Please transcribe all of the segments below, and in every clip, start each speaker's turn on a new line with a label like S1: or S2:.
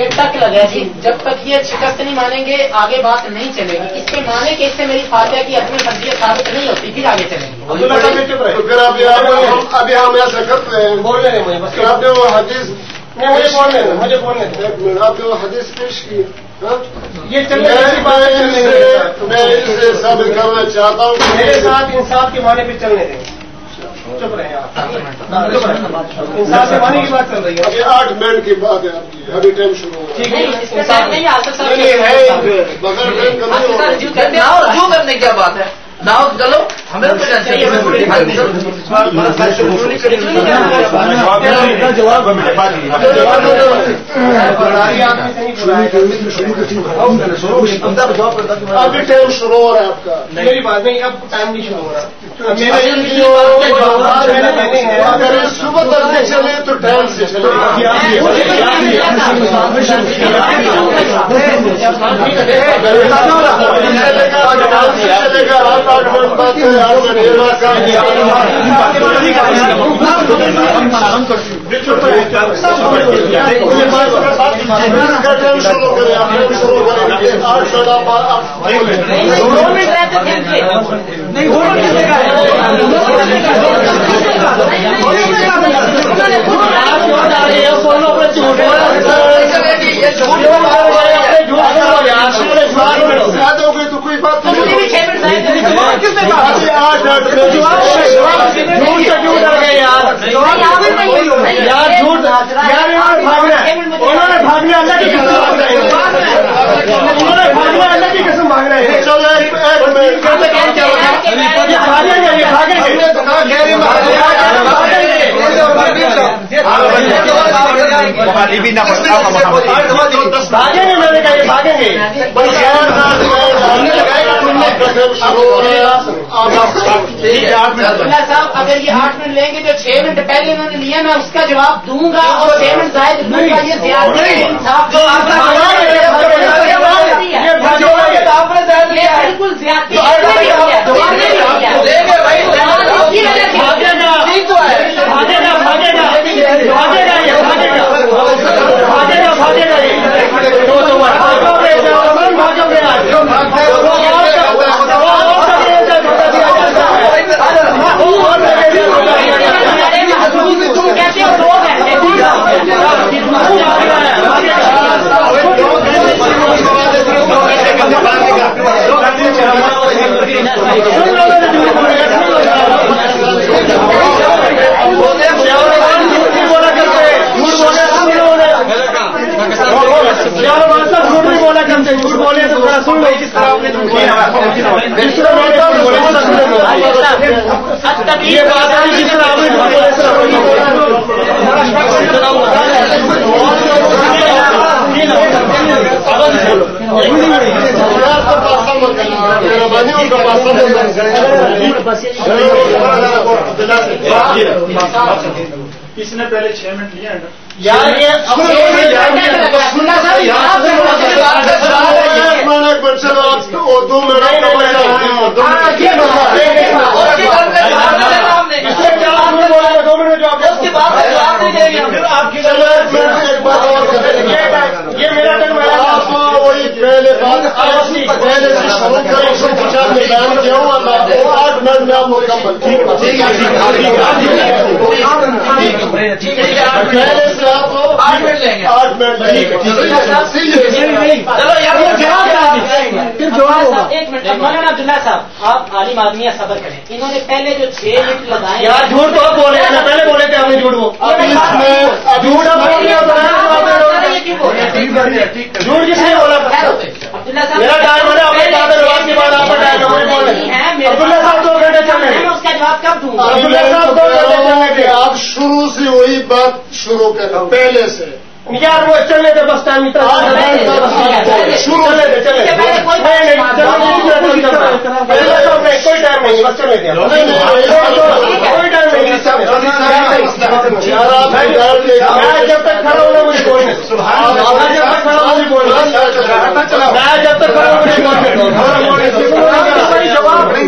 S1: یہ ٹک لگا جی۔ جب تک یہ شکست نہیں مانیں گے آگے بات نہیں چلے گی۔ اس کے معنی کہ اس سے میری فاتحہ کی اپنی فرضیت ثابت نہیں ہوتی پھر آگے چلیں گے۔
S2: پھر ابھی ابھی ہم ایسا کرتے ہیں۔
S3: بول رہے ہیں
S2: کہ آپ نے وہ حدیث
S3: مجھے بولنے دیں مجھے
S2: منٹ آپ نے وہ حدیث پیش کی۔ ہاں؟
S3: یہ چلنے
S2: میں
S3: کی بات ہے، چلنے
S2: اس
S3: کی
S2: سے-
S3: بات ہے۔
S2: میں اس سے ثابت کرنا چاہتا ہوں کہ
S3: میرے ساتھ انصاف کے معنی پہ چلنے دیں۔
S2: ابھی آٹھ منٹ کی بات ہے۔ آپ کی ابھی ٹائم شروع ہو ہے۔ بغیر
S4: رجوع کرنے کی کیا بات ہے۔ ہمیں
S3: سے
S2: ابھی ٹائم شروع ہو رہا ہے آپ کا
S3: میری بات نہیں اب ٹائم نہیں شروع ہو رہا
S2: صبح تک نہیں چلے تو ٹائم سے چلے چلے گا رات ہو تو کوئی بات
S1: مجھے بھی
S2: نہیں
S1: چھ منٹ ضائع کریں
S2: ابھی آٹھ آٹھ
S3: قسم مانگ رہے ہیں
S2: چلو ایک ایک منٹ
S3: بھاگیں گے میں نے کہا یہ بھاگیں گے
S1: عبداللہ صاحب اگر یہ آٹھ منٹ لیں گے جو چھ منٹ پہلے انہوں نے لیا میں اس کا جواب دوں گا اور چھ منٹ زائد دوں گا یہ بالکل زیادہ تم کہتے ہو دو
S3: جھوٹ نہیں بولا کرتے جھوٹ بولے تو ذرا سن لو کس طرح بولا بولا۔ یہ بات ہے جس طرح آپ نے جھوٹ بولا۔ اس
S5: نے پہلے چھ منٹ لیا ہے نا
S3: یار یہ
S2: دو منٹ
S3: دو منٹ آپ یہ میرا ٹائم
S2: آپ وہی پہلے بات پہلے سے شروع کریں سو پچاس میں بیان کیا ہوں اللہ وہ آٹھ منٹ میں آپ مکمل پہلے سے آپ کو
S4: آٹھ منٹ گے
S2: آٹھ منٹ
S1: ایک منٹ مولانا عبداللہ صاحب آپ عالم آدمی ہیں صبر کریں۔ انہوں نے پہلے جو چھ منٹ لگائے
S3: یار جھوٹ تو آپ بول رہے ہیں پہلے بولے تھے ہم نے جھوٹ وہ۔
S2: اب اس میں اب
S3: جھوٹ آپ بول رہے ہیں
S1: رہے ہیں
S3: جھوٹ کس نے بولا
S1: عبداللہ صاحب
S3: میرا ٹائم ہے آپ آپ کا ٹائم ہے رہے ہیں عبداللہ صاحب دو گھنٹے چل رہے ہیں
S1: اس کا جواب کب دوں گا؟
S3: عبداللہ صاحب دو گھنٹے چلنے کے
S2: آپ شروع سے وہی بات شروع کریں پہلے سے۔
S3: یار وہ چلنے دے بس ٹائم چلے دے چلے
S1: کوئی
S3: ٹائم نہیں بس چلنے دیں کوئی ٹائم نہیں
S2: دیا
S3: جب تک کھڑا ہونا مجھے کوئی نہیں جب تک کھڑا کوئی نہیں میں جب تک کھڑا ہوں مجھے کوئی نہیں جواب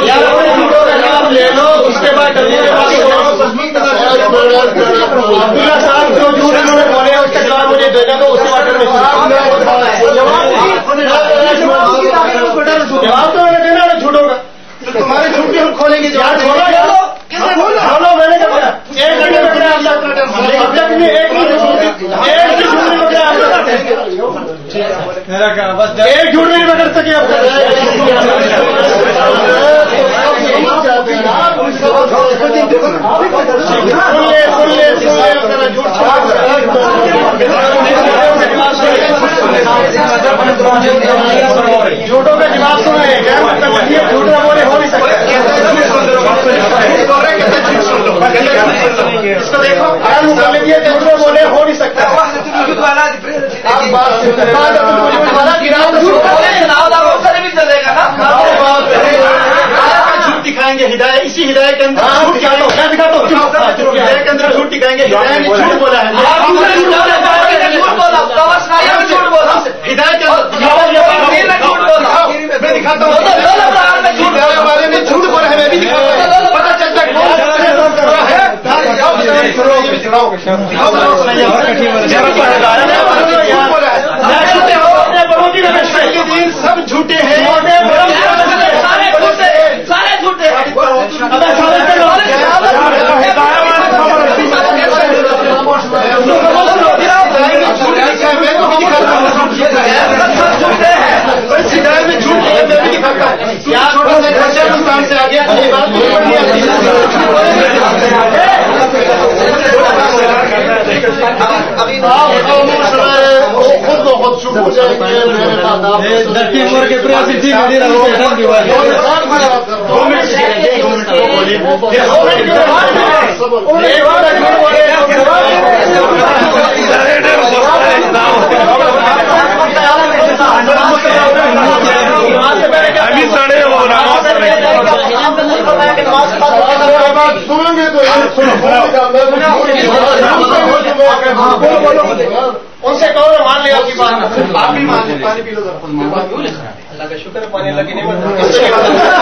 S4: جواب
S5: جھوٹوں کا جواب لے لو اس کے بعد عبداللہ صاحب جو جھوٹ انہوں نے بولے اس کا جواب تو اس کے بعد جواب تو میں نے دینا کا۔
S2: تمہارے جھوٹ بھی ہم کھولیں گے
S5: یار کھولو یار۔ کھولو۔ میں نے ایک گھنٹے میں ایک جھوٹ نہیں پکڑ سکے اب تک سن لے سن لے سن لے ذرا جھوٹ جھوٹوں کا جواب سن رہے ہیں کیا جھوٹ نہ بولے ہو نہیں سکتا اس کو دیکھو اگر وہ بولے جھوٹ نہ بولے ہو نہیں سکتا آپ بات
S4: بھی چلے گا نا
S5: جھوٹ دکھائیں گے ہدایت اسی ہدایت کے اندر جھوٹ ہدایت کے اندر جھوٹ دکھائیں گے ہدایت نے جھوٹ بولا ہے ہدایت
S4: جھوٹ بولا
S5: میں دکھاتا ہوں
S4: جھوٹ
S2: والے نے جھوٹ بولا ہے میں بھی پتا چلتا ہے
S5: سب جھوٹے ہیں
S2: خود بخود چپ ہو جائیں گے میرے پاس آپ سنیں گے تو
S5: ان سے کہو مان لے آپ کی بات
S2: آپ بھی مان لیں پانی پی لو ذرا۔
S5: اللہ کا شکر ہے پانی لگی نہیں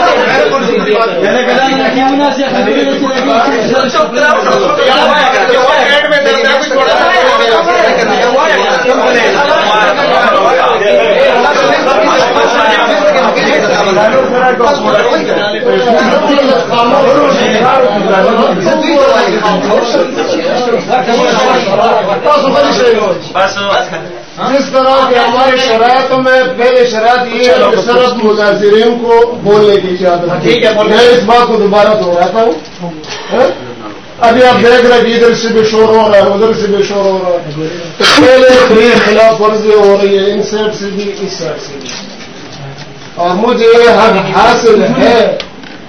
S2: جس طرح کی ہماری شرائطوں میں پہلے شرائط یہ ہے کہ صرف مظاہرین کو بولنے کی اجازت
S5: ٹھیک ہے،
S2: میں اس بات کو دوبارہ دہراتا ہوں ابھی آپ دیکھ رہے ہیں کہ ادھر سے بھی شور ہو رہا ہے ادھر سے بھی شور ہو رہا ہے تو پہلے خلاف ورزی ہو رہی ہے ان سائڈ سے بھی اس سائڈ سے بھی اور مجھے یہ حق حاصل ہے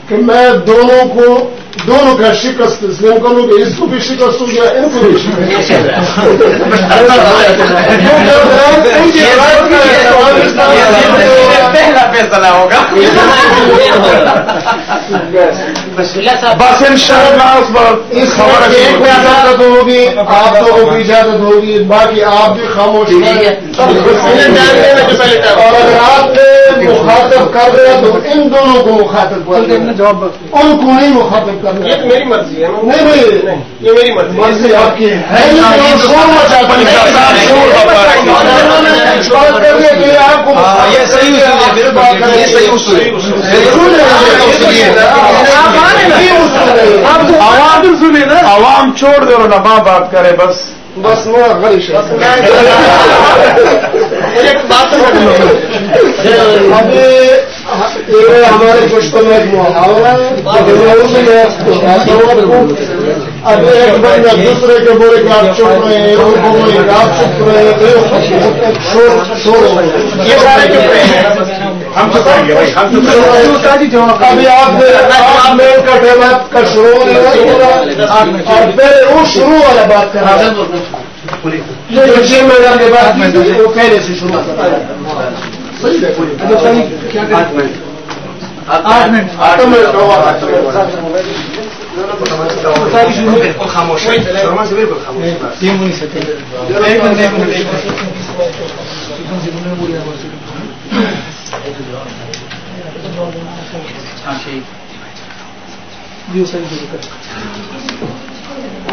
S2: کہ میں دونوں کو دونوں کا شکست تسلیم کروں کہ اس کو بھی شکست ہو گیا ان کو بھی شکست
S5: پہلا فیصلہ ہوگا۔ بس ان شاء اللہ
S2: اس خبر ایک اجازت ہوگی آپ کو بھی اجازت ہوگی باقی آپ بھی خاموش رہیں اور اگر آپ نے مخاطب کر رہے ہیں تو ان دونوں کو مخاطب کر رہے ہیں۔ ان کو نہیں مخاطب کرنا
S5: یہ میری مرضی ہے
S2: نہیں بھائی
S5: یہ میری مرضی ہے۔
S2: مرضی آپ کی ہے آپ کو
S5: یہ صحیح اصول ہے
S2: بات کریں
S5: یہ صحیح اصول ہے۔
S2: عوام
S5: سنیں نا۔
S6: عوام چھوڑ دو نا ماں بات کرے بس۔
S2: بس نو غریش
S5: بات
S2: ابھی یہ ہمارے پشتوں میں ایک محاورہ میں ایک بندہ دوسرے کے بولے کہ آپ چپ رہے ہیں ان کو بولے کہ آپ چپ رہے۔ ہیں
S5: یہ سارے چپ رہے ہیں۔
S6: ہم چپائیں گے بھائی ہم چپائیں
S2: ابھی آپ میں کا آپ کا شروع اور پہلے وہ شروع والا بات کر رہا ہے۔ مہینہ کے بعد کی تھی، وہ پہلے سے شروع صحیح ہے
S4: خاموش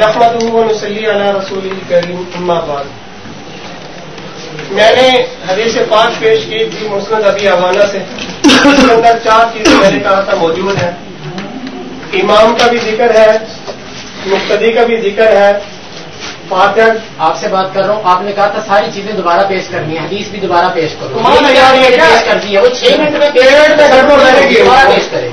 S3: نحمده ونصلي على رسوله الكريم اما بعد میں نے حدیث پانچ پیش کی تھی مسند ابھی حوالہ سے۔ اس کے اندر چار چیزیں میں نے کہا تھا موجود ہیں۔ امام کا بھی ذکر ہے، مقتدی کا بھی ذکر ہے فاتح
S1: آپ سے بات کر رہا ہوں۔ آپ نے کہا تھا ساری چیزیں دوبارہ پیش کرنی ہے حدیث بھی دوبارہ پیش کرو؟ پیش کر دی ہے وہ چھ منٹ میں دوبارہ پیش کرے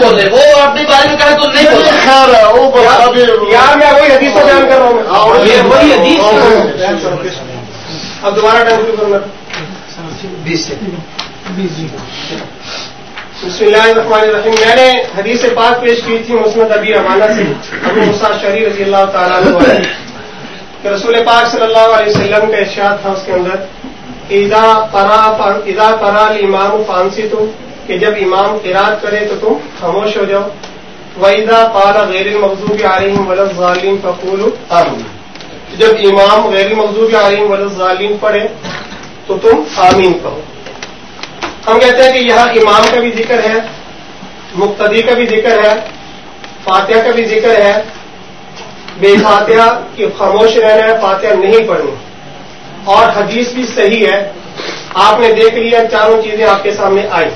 S4: بولے وہ اپنی بارے میں کہا تو نہیں بولے۔
S3: یار میں وہی حدیث بیان کر رہا ہوں۔
S4: یہ وہی حدیث
S3: اب دوبارہ ٹائم
S4: بیس سے۔
S3: بسم اللہ الرحمن الرحیم۔ میں نے حدیث پاک پیش کی تھی مسند ابی روانہ سے، ابو مسا شری رضی اللہ تعالیٰ کہ رسول پاک صلی اللہ علیہ وسلم کا ارشاد تھا اس کے اندر، اذا پرا اذا پرا امام فانسی تو کہ جب امام قرات کرے تو تم خاموش ہو جاؤ۔ وَإِذَا قَالَ غیر المغضوب علیہم ولا الظالین فقولوا آمین جب امام غیر المغضوب علیہم ولا الظالین پڑھے تو تم آمین کہو۔ ہم کہتے ہیں کہ یہاں امام کا بھی ذکر ہے، مقتدی کا بھی ذکر ہے، فاتحہ کا بھی ذکر ہے۔ بے فاتحہ کی خاموش رہنا ہے، فاتحہ نہیں پڑھنی۔ اور حدیث بھی صحیح ہے۔ آپ نے دیکھ لیا چاروں چیزیں آپ کے سامنے آئی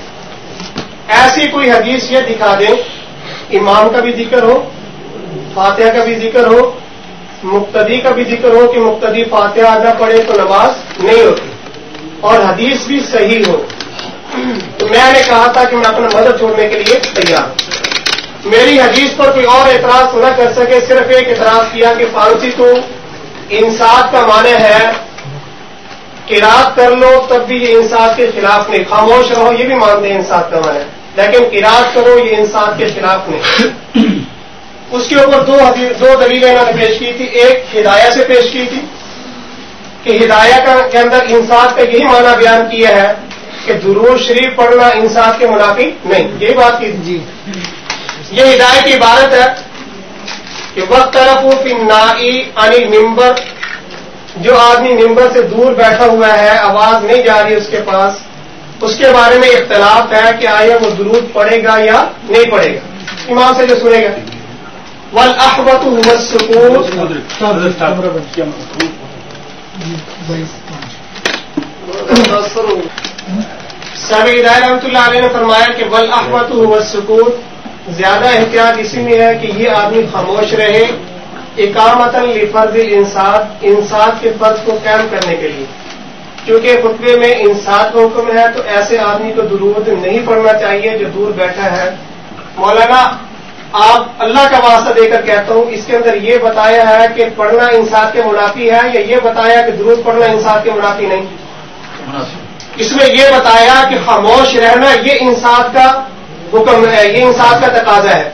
S3: ایسی کوئی حدیث یہ دکھا دیں، امام کا بھی ذکر ہو، فاتحہ کا بھی ذکر ہو، مقتدی کا بھی ذکر ہو کہ مقتدی فاتحہ نہ پڑھے تو نماز نہیں ہوتی۔ اور حدیث بھی صحیح ہو۔ تو میں نے کہا تھا کہ میں اپنا مدد چھوڑنے کے لیے تیار ہوں۔ میری حدیث پر کوئی اور اعتراض نہ کر سکے، صرف ایک اعتراض کیا کہ فارسی تو انصاف کا معنی ہے قرات کر لو تب بھی یہ انصاف کے خلاف نہیں۔ خاموش رہو، یہ بھی مانتے ہیں انصاف کا معنی۔ ہے لیکن قرات کرو، یہ انصاف کے خلاف نہیں۔ اس کے اوپر دو حدیث دو دلیلیں انہوں نے پیش کی تھی۔ ایک ہدایہ سے پیش کی تھی کہ ہدایہ کا کے اندر انصاف کا یہی معنی بیان کیا ہے کہ درود شریف پڑھنا انصاف کے منافی نہیں یہی بات کی جی۔ یہ ہدایت کی عبارت ہے کہ وقت طرف نائی انل ممبر جو آدمی ممبر سے دور بیٹھا ہوا ہے آواز نہیں جا رہی اس کے پاس اس کے بارے میں اختلاف ہے کہ آیا وہ درود پڑے گا یا نہیں پڑے گا۔ امام سے جو سنے گا۔ ول احبت صاحب ہدایت رحمۃ اللہ علیہ نے فرمایا کہ ول احمد سکون زیادہ احتیاط اسی میں ہے کہ یہ آدمی خاموش رہے اقامت لفرض انصاف انصاف کے فرض کو قائم کرنے کے لیے۔ کیونکہ خطبے میں انصاف کا حکم ہے تو ایسے آدمی کو درود نہیں پڑھنا چاہیے جو دور بیٹھا ہے۔ مولانا، آپ اللہ کا واسطہ دے کر کہتا ہوں، اس کے اندر یہ بتایا ہے کہ پڑھنا انصاف کے منافی ہے یا یہ بتایا کہ درود پڑھنا انصاف کے منافی نہیں؟ اس میں یہ بتایا کہ خاموش رہنا یہ انصاف کا حکم ہے، یہ انصاف کا تقاضا ہے۔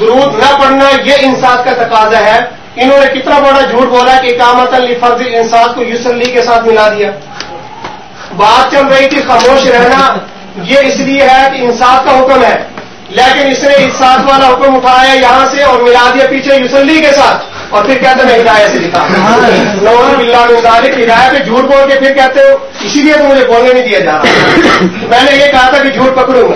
S3: درود نہ پڑھنا یہ انصاف کا تقاضا ہے۔ انہوں نے کتنا بڑا جھوٹ بولا کہ اقامت علی فرض انصاف کو یوسلی کے ساتھ ملا دیا۔ بات چل رہی تھی خاموش رہنا، یہ اس لیے ہے کہ انصاف کا حکم ہے۔ لیکن اس نے انصاف والا حکم اٹھایا یہاں سے اور ملا دیا پیچھے یوسلی کے ساتھ۔ اور پھر کہتے میں ہدایت سے دکھا بلّہ مظالک ہدایت پہ جھوٹ بول کے پھر کہتے ہو اسی لیے تو مجھے بولنے نہیں دیا جا رہا۔ میں نے یہ کہا تھا کہ جھوٹ پکڑوں گا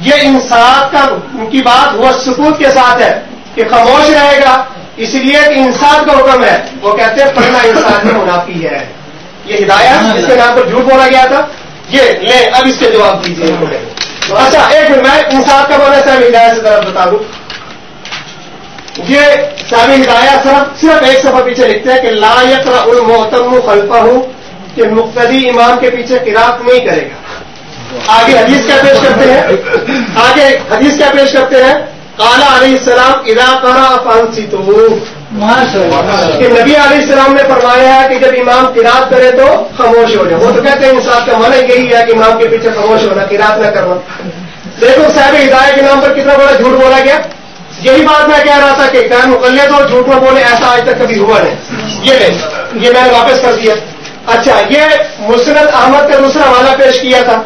S3: یہ انصاف کا ان کی بات وہ سکوت کے ساتھ ہے کہ خاموش رہے گا اس لیے کہ انصاف کا حکم ہے۔ وہ کہتے ہیں پڑھنا انسان میں منافی ہے۔ یہ ہدایت جس کے نام پر جھوٹ بولا گیا تھا۔ یہ لیں اب اس کے جواب دیجیے اچھا ایک منٹ میں انصاف کا بولا صاحب ہدایت سے طرف بتا دوں۔ یہ صاحب ہدایات صرف صرف ایک سفر پیچھے لکھتے ہیں کہ لا یقرا المحتم خلفہ ہوں کہ مقتدی امام کے پیچھے قرات نہیں کرے گا۔ آگے حدیث کیا پیش کرتے ہیں؟ آگے حدیث کیا پیش کرتے ہیں؟ کالا علیہ السلام ادا کرا فانسی تو کہ نبی علیہ السلام نے فرمایا ہے کہ جب امام قرات کرے تو خاموش ہو جائے۔ وہ تو کہتے ہیں انصاف کا من یہی ہے کہ امام کے پیچھے خاموش ہونا قرات نہ کرنا۔ دیکھو صاحب ہدایت کے نام پر کتنا بڑا جھوٹ بولا گیا۔ یہی بات میں کہہ رہا تھا کہ مقلد اور جھوٹ میں بولے، ایسا آج تک کبھی ہوا نہیں۔ یہ لے یہ میں نے واپس کر دیا۔ اچھا یہ مسرت احمد کا دوسرا حوالہ پیش کیا تھا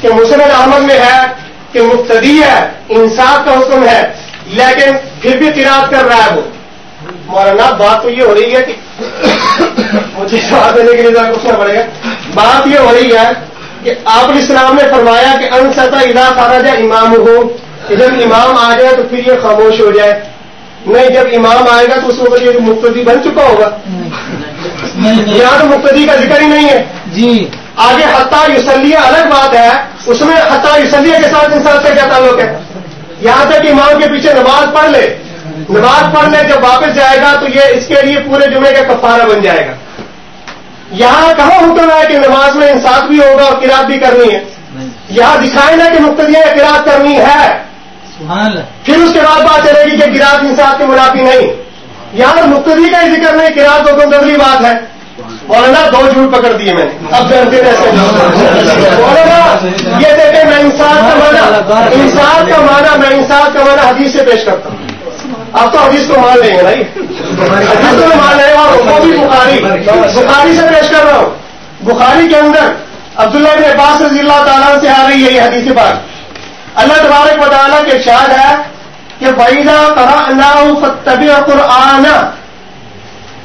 S3: کہ مسرت احمد میں ہے کہ مقتدی ہے، انصاف کا حکم ہے، لیکن پھر بھی قرآد کر رہا ہے وہ۔ مولانا، بات تو یہ ہو رہی ہے کہ مجھے جواب دینے کے لیے پوچھنا پڑے گا۔ بات یہ ہو رہی ہے کہ آپ اسلام نے فرمایا کہ ان سطح ادا خارا جائے امام ہو جب امام آ جائے تو پھر یہ خاموش ہو جائے۔ نہیں جب امام آئے گا تو اس وقت یہ مقتدی بن چکا ہوگا۔ یہاں تو مقتدی کا ذکر ہی نہیں ہے۔
S5: جی۔
S3: آگے حتہ یوسلیہ الگ بات ہے۔ اس میں حتہ یوسلیہ کے ساتھ انسان سے کیا تعلق ہے؟ یہاں تک امام کے پیچھے نماز پڑھ لے۔ نماز پڑھ لے جب واپس جائے گا تو یہ اس کے لیے پورے جمعے کا کفارہ بن جائے گا۔ یہاں کہاں حکم ہے کہ نماز میں انصاف بھی ہوگا اور قرآد بھی کرنی ہے؟ یہاں دکھائے نا کہ مقتدیاں قرآد کرنی ہے۔ پھر اس کے بعد بات چلے گی کہ گراج انصاف کے منافی نہیں۔ یہاں مقتدی کا ہی ذکر نہیں گراج تو گندگلی بات ہے۔ مولانا، دو جھوٹ پکڑ دیے میں اب جانتے مولانا، یہ دیکھیں، میں انصاف کا مانا انصاف کا مانا میں انصاف کا مانا حدیث سے پیش کرتا ہوں۔ اب تو حدیث کو مان لیں گے بھائی۔ حدیث کو مان لیں اور وہ بھی بخاری بخاری سے پیش کر رہا ہوں۔ بخاری کے اندر عبداللہ بن عباس رضی اللہ تعالیٰ سے آ رہی ہے یہ حدیث بات۔ اللہ تبارک مطالعہ کے ارشاد ہے کہ بیدا کرا طبی قرآن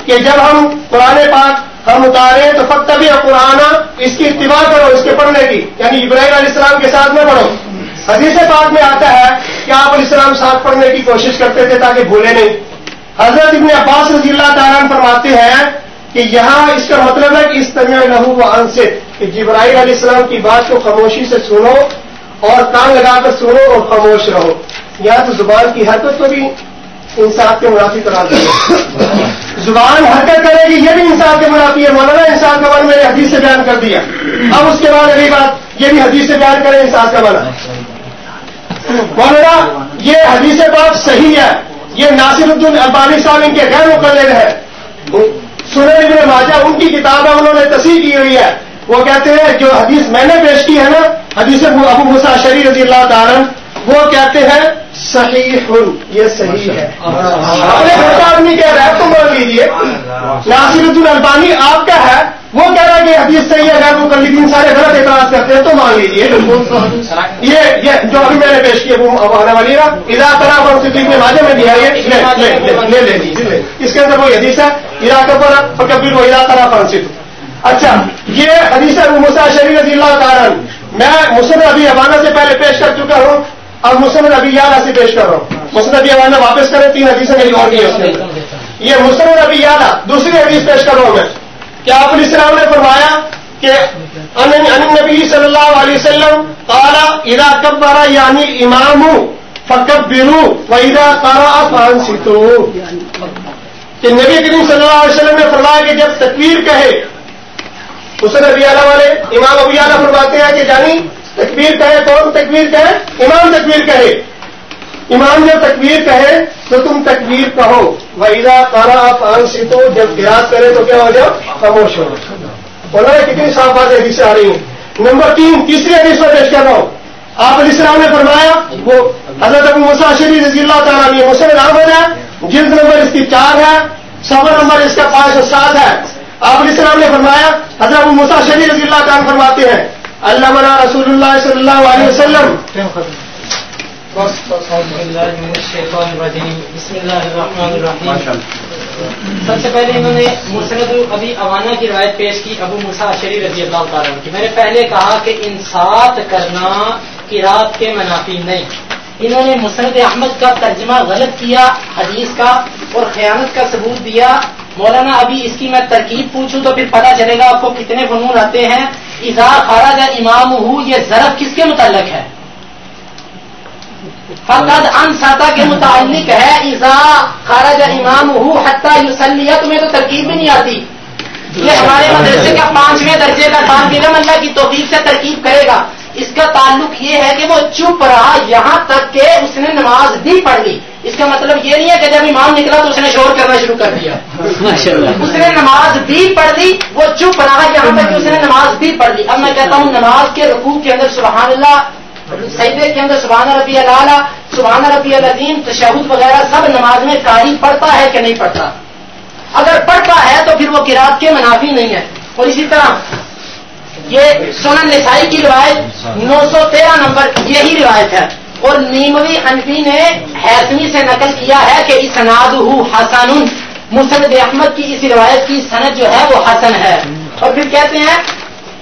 S3: کہ جب ہم قرآن پاک ہم اتارے تو فتبی قرآن اس کی اتباع کرو، اس کے پڑھنے کی یعنی ابراہیم علیہ السلام کے ساتھ میں پڑھو۔ حدیث پاک میں آتا ہے کہ آپ علیہ السلام ساتھ پڑھنے کی کوشش کرتے تھے تاکہ بھولے نہیں۔ حضرت ابن عباس رضی اللہ تعالیٰ فرماتے ہیں کہ یہاں اس کا مطلب ہے کہ اس طرح لہو و انصر کہ جبرائیل علیہ السلام کی بات کو خاموشی سے سنو اور کان لگا کر سنو اور خاموش رہو۔ یا تو زبان کی حرکت کو بھی انصاف کے منافی کرا دیں زبان حرکت کرے گی، یہ بھی انصاف کے منافی ہے۔ مولانا انصاف کا من میں نے حدیث سے بیان کر دیا۔ اب اس کے بعد اگلی بات، یہ بھی حدیث سے بیان کرے انصاف کا من مولانا، یہ حدیث بات صحیح ہے۔ یہ ناصر الدین البانی صاحب ان کے غیر مقلد ہے سنے ابن ماجہ، ان کی کتاب ہے انہوں نے تصحیح کی ہوئی ہے۔ وہ کہتے ہیں جو حدیث میں نے پیش کی ہے نا حدیث ابو مسا شری رضی اللہ تعالیٰ وہ کہتے ہیں صحیح یہ صحیح ہے۔ اپنے کا آدمی کہہ رہا ہے تو مان لیجیے ناصر الدین البانی آپ کا ہے وہ کہہ رہا ہے کہ حدیث صحیح ہے اگر وہ کل دن سارے غلط اعتراض کرتے ہیں تو مان لیجیے یہ جو ابھی میں نے پیش کیا وہ آنے والی ادا طرح اور صدیق میں ماجے میں بھی ہے۔ یہ لے لیجیے اس کے اندر وہی حدیث ہے؟ ادا پر کبھی وہ طرح پر اچھا۔ یہ حدیث ابو مسا شریف رضی اللہ تعالیٰ میں مسلم ابھی حوانہ سے پہلے پیش کر چکا ہوں اور مسلم ابھی یادہ سے پیش کر رہا ہوں۔ مسلم ابھی حوانہ واپس کریں، تین حدیثیں میری اور نہیں ہے یہ مسلم ابھی یادہ دوسری حدیث پیش کر رہا ہوں میں۔ کیا آپ السلام نے فرمایا کہ نبی صلی اللہ علیہ وسلم کالا ادا کب بارا یعنی امام ہوں فکب بینو ویدا کارا فان سیتو کہ نبی کریم صلی اللہ علیہ وسلم نے فرمایا کہ جب تکبیر کہے حسن ابی اعلیٰ والے امام ابی اعلیٰ فرماتے ہیں کہ جانی تکبیر کہے کون تکبیر کہے، امام تکبیر کہے۔ امام جب تکبیر کہے تو تم تکبیر کہو۔ ویزا کارا پان تو جب گراج کرے تو کیا ہو جاؤ؟ خاموش ہو بولا کتنی صاف بات حدیث آ رہی ہیں۔ نمبر تین تیسری حدیث پر پیش کر رہا ہوں آپ علیہ السلام نے فرمایا، وہ حضرت ابو مساشری رضی اللہ تعالیٰ یہ مسلم نام ہو جائے جلد نمبر اس کی چار ہے سفر نمبر اس کا پانچ سو سات ہے۔ آپ علیہ السلام نے فرمایا، حضرت مسا شبی رضی اللہ تعالیٰ فرماتے ہیں اللہ منا رسول اللہ صلی اللہ علیہ وسلم
S1: سب سے پہلے انہوں نے مسند ابھی اوانہ کی روایت پیش کی، ابو مسا شری رضی اللہ تعالیٰ کی۔ میں نے پہلے کہا کہ انصاف کرنا کی رات کے منافی نہیں۔ انہوں نے مسند احمد کا ترجمہ غلط کیا، حدیث کا اور خیانت کا ثبوت دیا۔ مولانا، ابھی اس کی میں ترکیب پوچھوں تو پھر پتا چلے گا آپ کو کتنے فنون آتے ہیں۔ اظہار خارج امام ہوں یہ ضرب کس کے متعلق ہے؟ فقد ان ساتا کے متعلق ہے۔ ایزا خارج امام ہوں حتیٰ یوسلیہ تمہیں تو ترکیب بھی نہیں آتی۔ یہ ہمارے مدرسے کا پانچویں درجے کا کام بیگم اللہ کی توفیق سے ترکیب کرے گا۔ اس کا تعلق یہ ہے کہ وہ چپ رہا یہاں تک کہ اس نے نماز بھی پڑھ لی۔ اس کا مطلب یہ نہیں ہے کہ جب امام نکلا تو اس نے شور کرنا شروع کر دیا۔ اس نے نماز بھی پڑھ لی وہ چپ رہا یہاں تک کہ اس نے نماز بھی پڑھ لی۔ اب میں کہتا ہوں نماز کے رقوع کے اندر سبحان اللہ سیدے کے اندر سبحان ربی اللہ سبحان ربی العظیم تشہد وغیرہ سب نماز میں قاری پڑھتا ہے کہ نہیں پڑھتا۔ اگر پڑھتا ہے تو پھر وہ کراط کے منافی نہیں ہے۔ اور اسی طرح یہ سنن نسائی کی روایت نو سو تیرہ نمبر یہی روایت ہے۔ اور نیموی حنفی نے حیثمی سے نقل کیا ہے کہ اسناد حسن مسند احمد کی اس روایت کی صنعت جو ہے وہ حسن ہے۔ اور پھر کہتے ہیں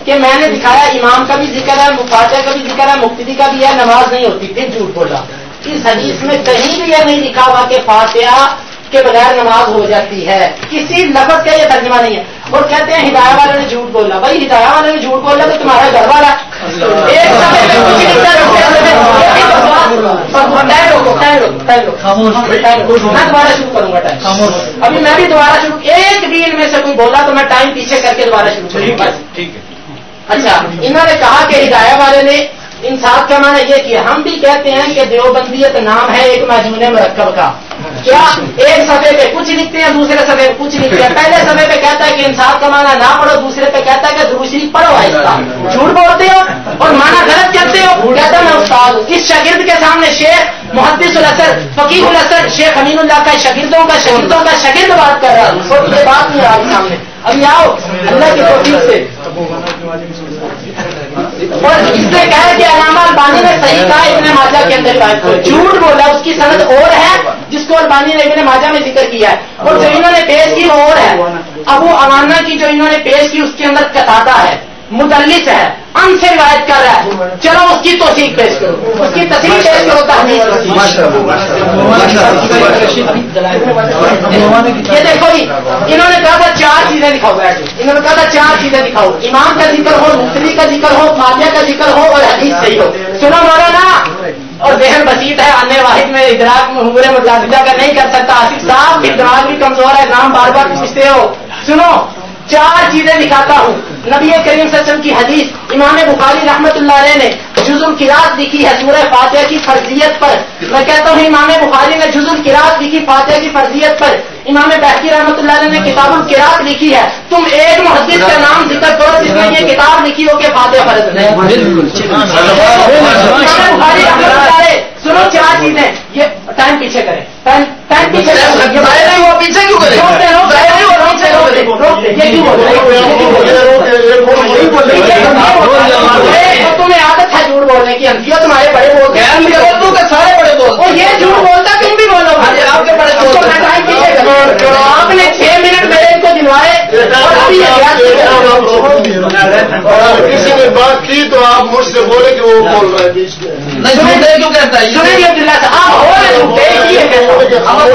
S1: کہ میں نے دکھایا، امام کا بھی ذکر ہے مفاجہ کا بھی ذکر ہے مفتی کا بھی ہے، نماز نہیں ہوتی، پھر جھوٹ بولا اس حدیث میں کہیں بھی یہ نہیں لکھا ہوا کہ فاتحہ کے بغیر نماز ہو جاتی ہے۔ کسی لفظ کا یہ ترجمہ نہیں ہے۔ اور کہتے ہیں ہدایہ والے نے جھوٹ بولا۔ بھائی ہدایہ والے نے جھوٹ بولا تو تمہارا گھر والا میں دوبارہ شروع کروں گا ٹائم۔ ابھی میں بھی دوبارہ شروع ایک دن میں سے کوئی بولا تو میں ٹائم پیچھے کر کے دوبارہ شروع کروں گا۔
S6: ٹھیک ہے۔
S1: اچھا انہوں نے کہا کہ ہدایہ والے نے انصاف کا معنی یہ کیا ہم بھی کہتے ہیں کہ دیوبندیت نام ہے ایک مجموعہ مرکب کا۔ کیا ایک سفے پہ کچھ لکھتے ہیں، دوسرے سفے پہ کچھ لکھتے ہیں؟ پہلے سفے پہ کہتا ہے کہ انصاف کا معنی نہ پڑھو، دوسرے پہ کہتا ہے کہ دوسری پڑھو ایسا جھوٹ بولتے ہو اور مانا غلط کرتے ہو۔ کہتا میں استاد ہوں۔ اس شاگرد کے سامنے شیخ محدث الاسر فقیر الاسر شیخ امین اللہ کا شاگردوں کا شاگردوں کا شاگرد بات کر رہا ہوں یہ بات نہیں آ رہی سامنے۔ ابھی آؤ، اللہ کی توفیق سے۔ جس نے کہا کہ علامہ البانی نے صحیح کہا، ابن ماجہ کے اندر جھوٹ بولا، اس کی صنعت اور ہے، جس کو البانی نے ابن ماجہ میں ذکر کیا ہے۔ اور جو انہوں نے پیش کی وہ اور ہے۔ ابو امانا کی جو انہوں نے پیش کی، اس کے اندر کتاتا ہے۔ مدلس ہے ان سے روایت کر رہا ہے۔ چلو اس کی توثیق پیش کرو۔ اس کی تصویر پیش کرو یہ دیکھو جی انہوں نے کہا تھا چار چیزیں دکھاؤ انہوں نے کہا تھا چار چیزیں دکھاؤ۔ امام کا ذکر ہو مختلف کا ذکر ہو مالیہ کا ذکر ہو اور حدیث صحیح ہو۔ سنو مولانا، اور ذہن بسیط ہے، آنے واحد میں، ادراک میں حمورے کا نہیں کر سکتا، آصف صاحب پھر دماغ بھی کمزور ہے نام بار بار پوچھتے ہو۔ سنو چار چیزیں دکھاتا ہوں۔ نبی کریم صلی اللہ علیہ وسلم کی حدیث امام بخاری رحمت اللہ علیہ نے جزم کراط لکھی ہے سورہ فاتحہ کی فرضیت پر۔ میں کہتا ہوں امام بخاری نے جزم کراط لکھی فاتحہ کی فرضیت پر۔ امام بحقی رحمت اللہ علیہ نے کتاب القراط لکھی ہے۔ تم ایک محدث کا نام ذکر کرو جس نے یہ کتاب لکھی ہو کہ فاتحہ فرض ہے۔ بخاری رحمت اللہ علیہ سنو چار چیزیں۔ یہ ٹائم پیچھے کریں۔ ٹائم پیچھے کریں۔
S4: وہ پیچھے کیوں کرے
S1: تمہیں عادت ہے جھوٹ بولنے کی ہم تمہارے بڑے بولتے ہیں
S4: سارے بڑے دوست
S1: اور یہ جھوٹ بولتا تم بھی بولو
S4: آپ کے بڑے
S1: آپ نے چھ منٹ میرے اور
S2: کسی نے بات کی تو آپ مجھ سے بولے کہ وہ بول رہا ہے بیچ میں
S4: نہیں جھوٹے کیوں کہتا ہے
S1: سنیں گے عبداللہ صاحب آپ ہو رہے جھوٹے ہی ہے کہتا ہوں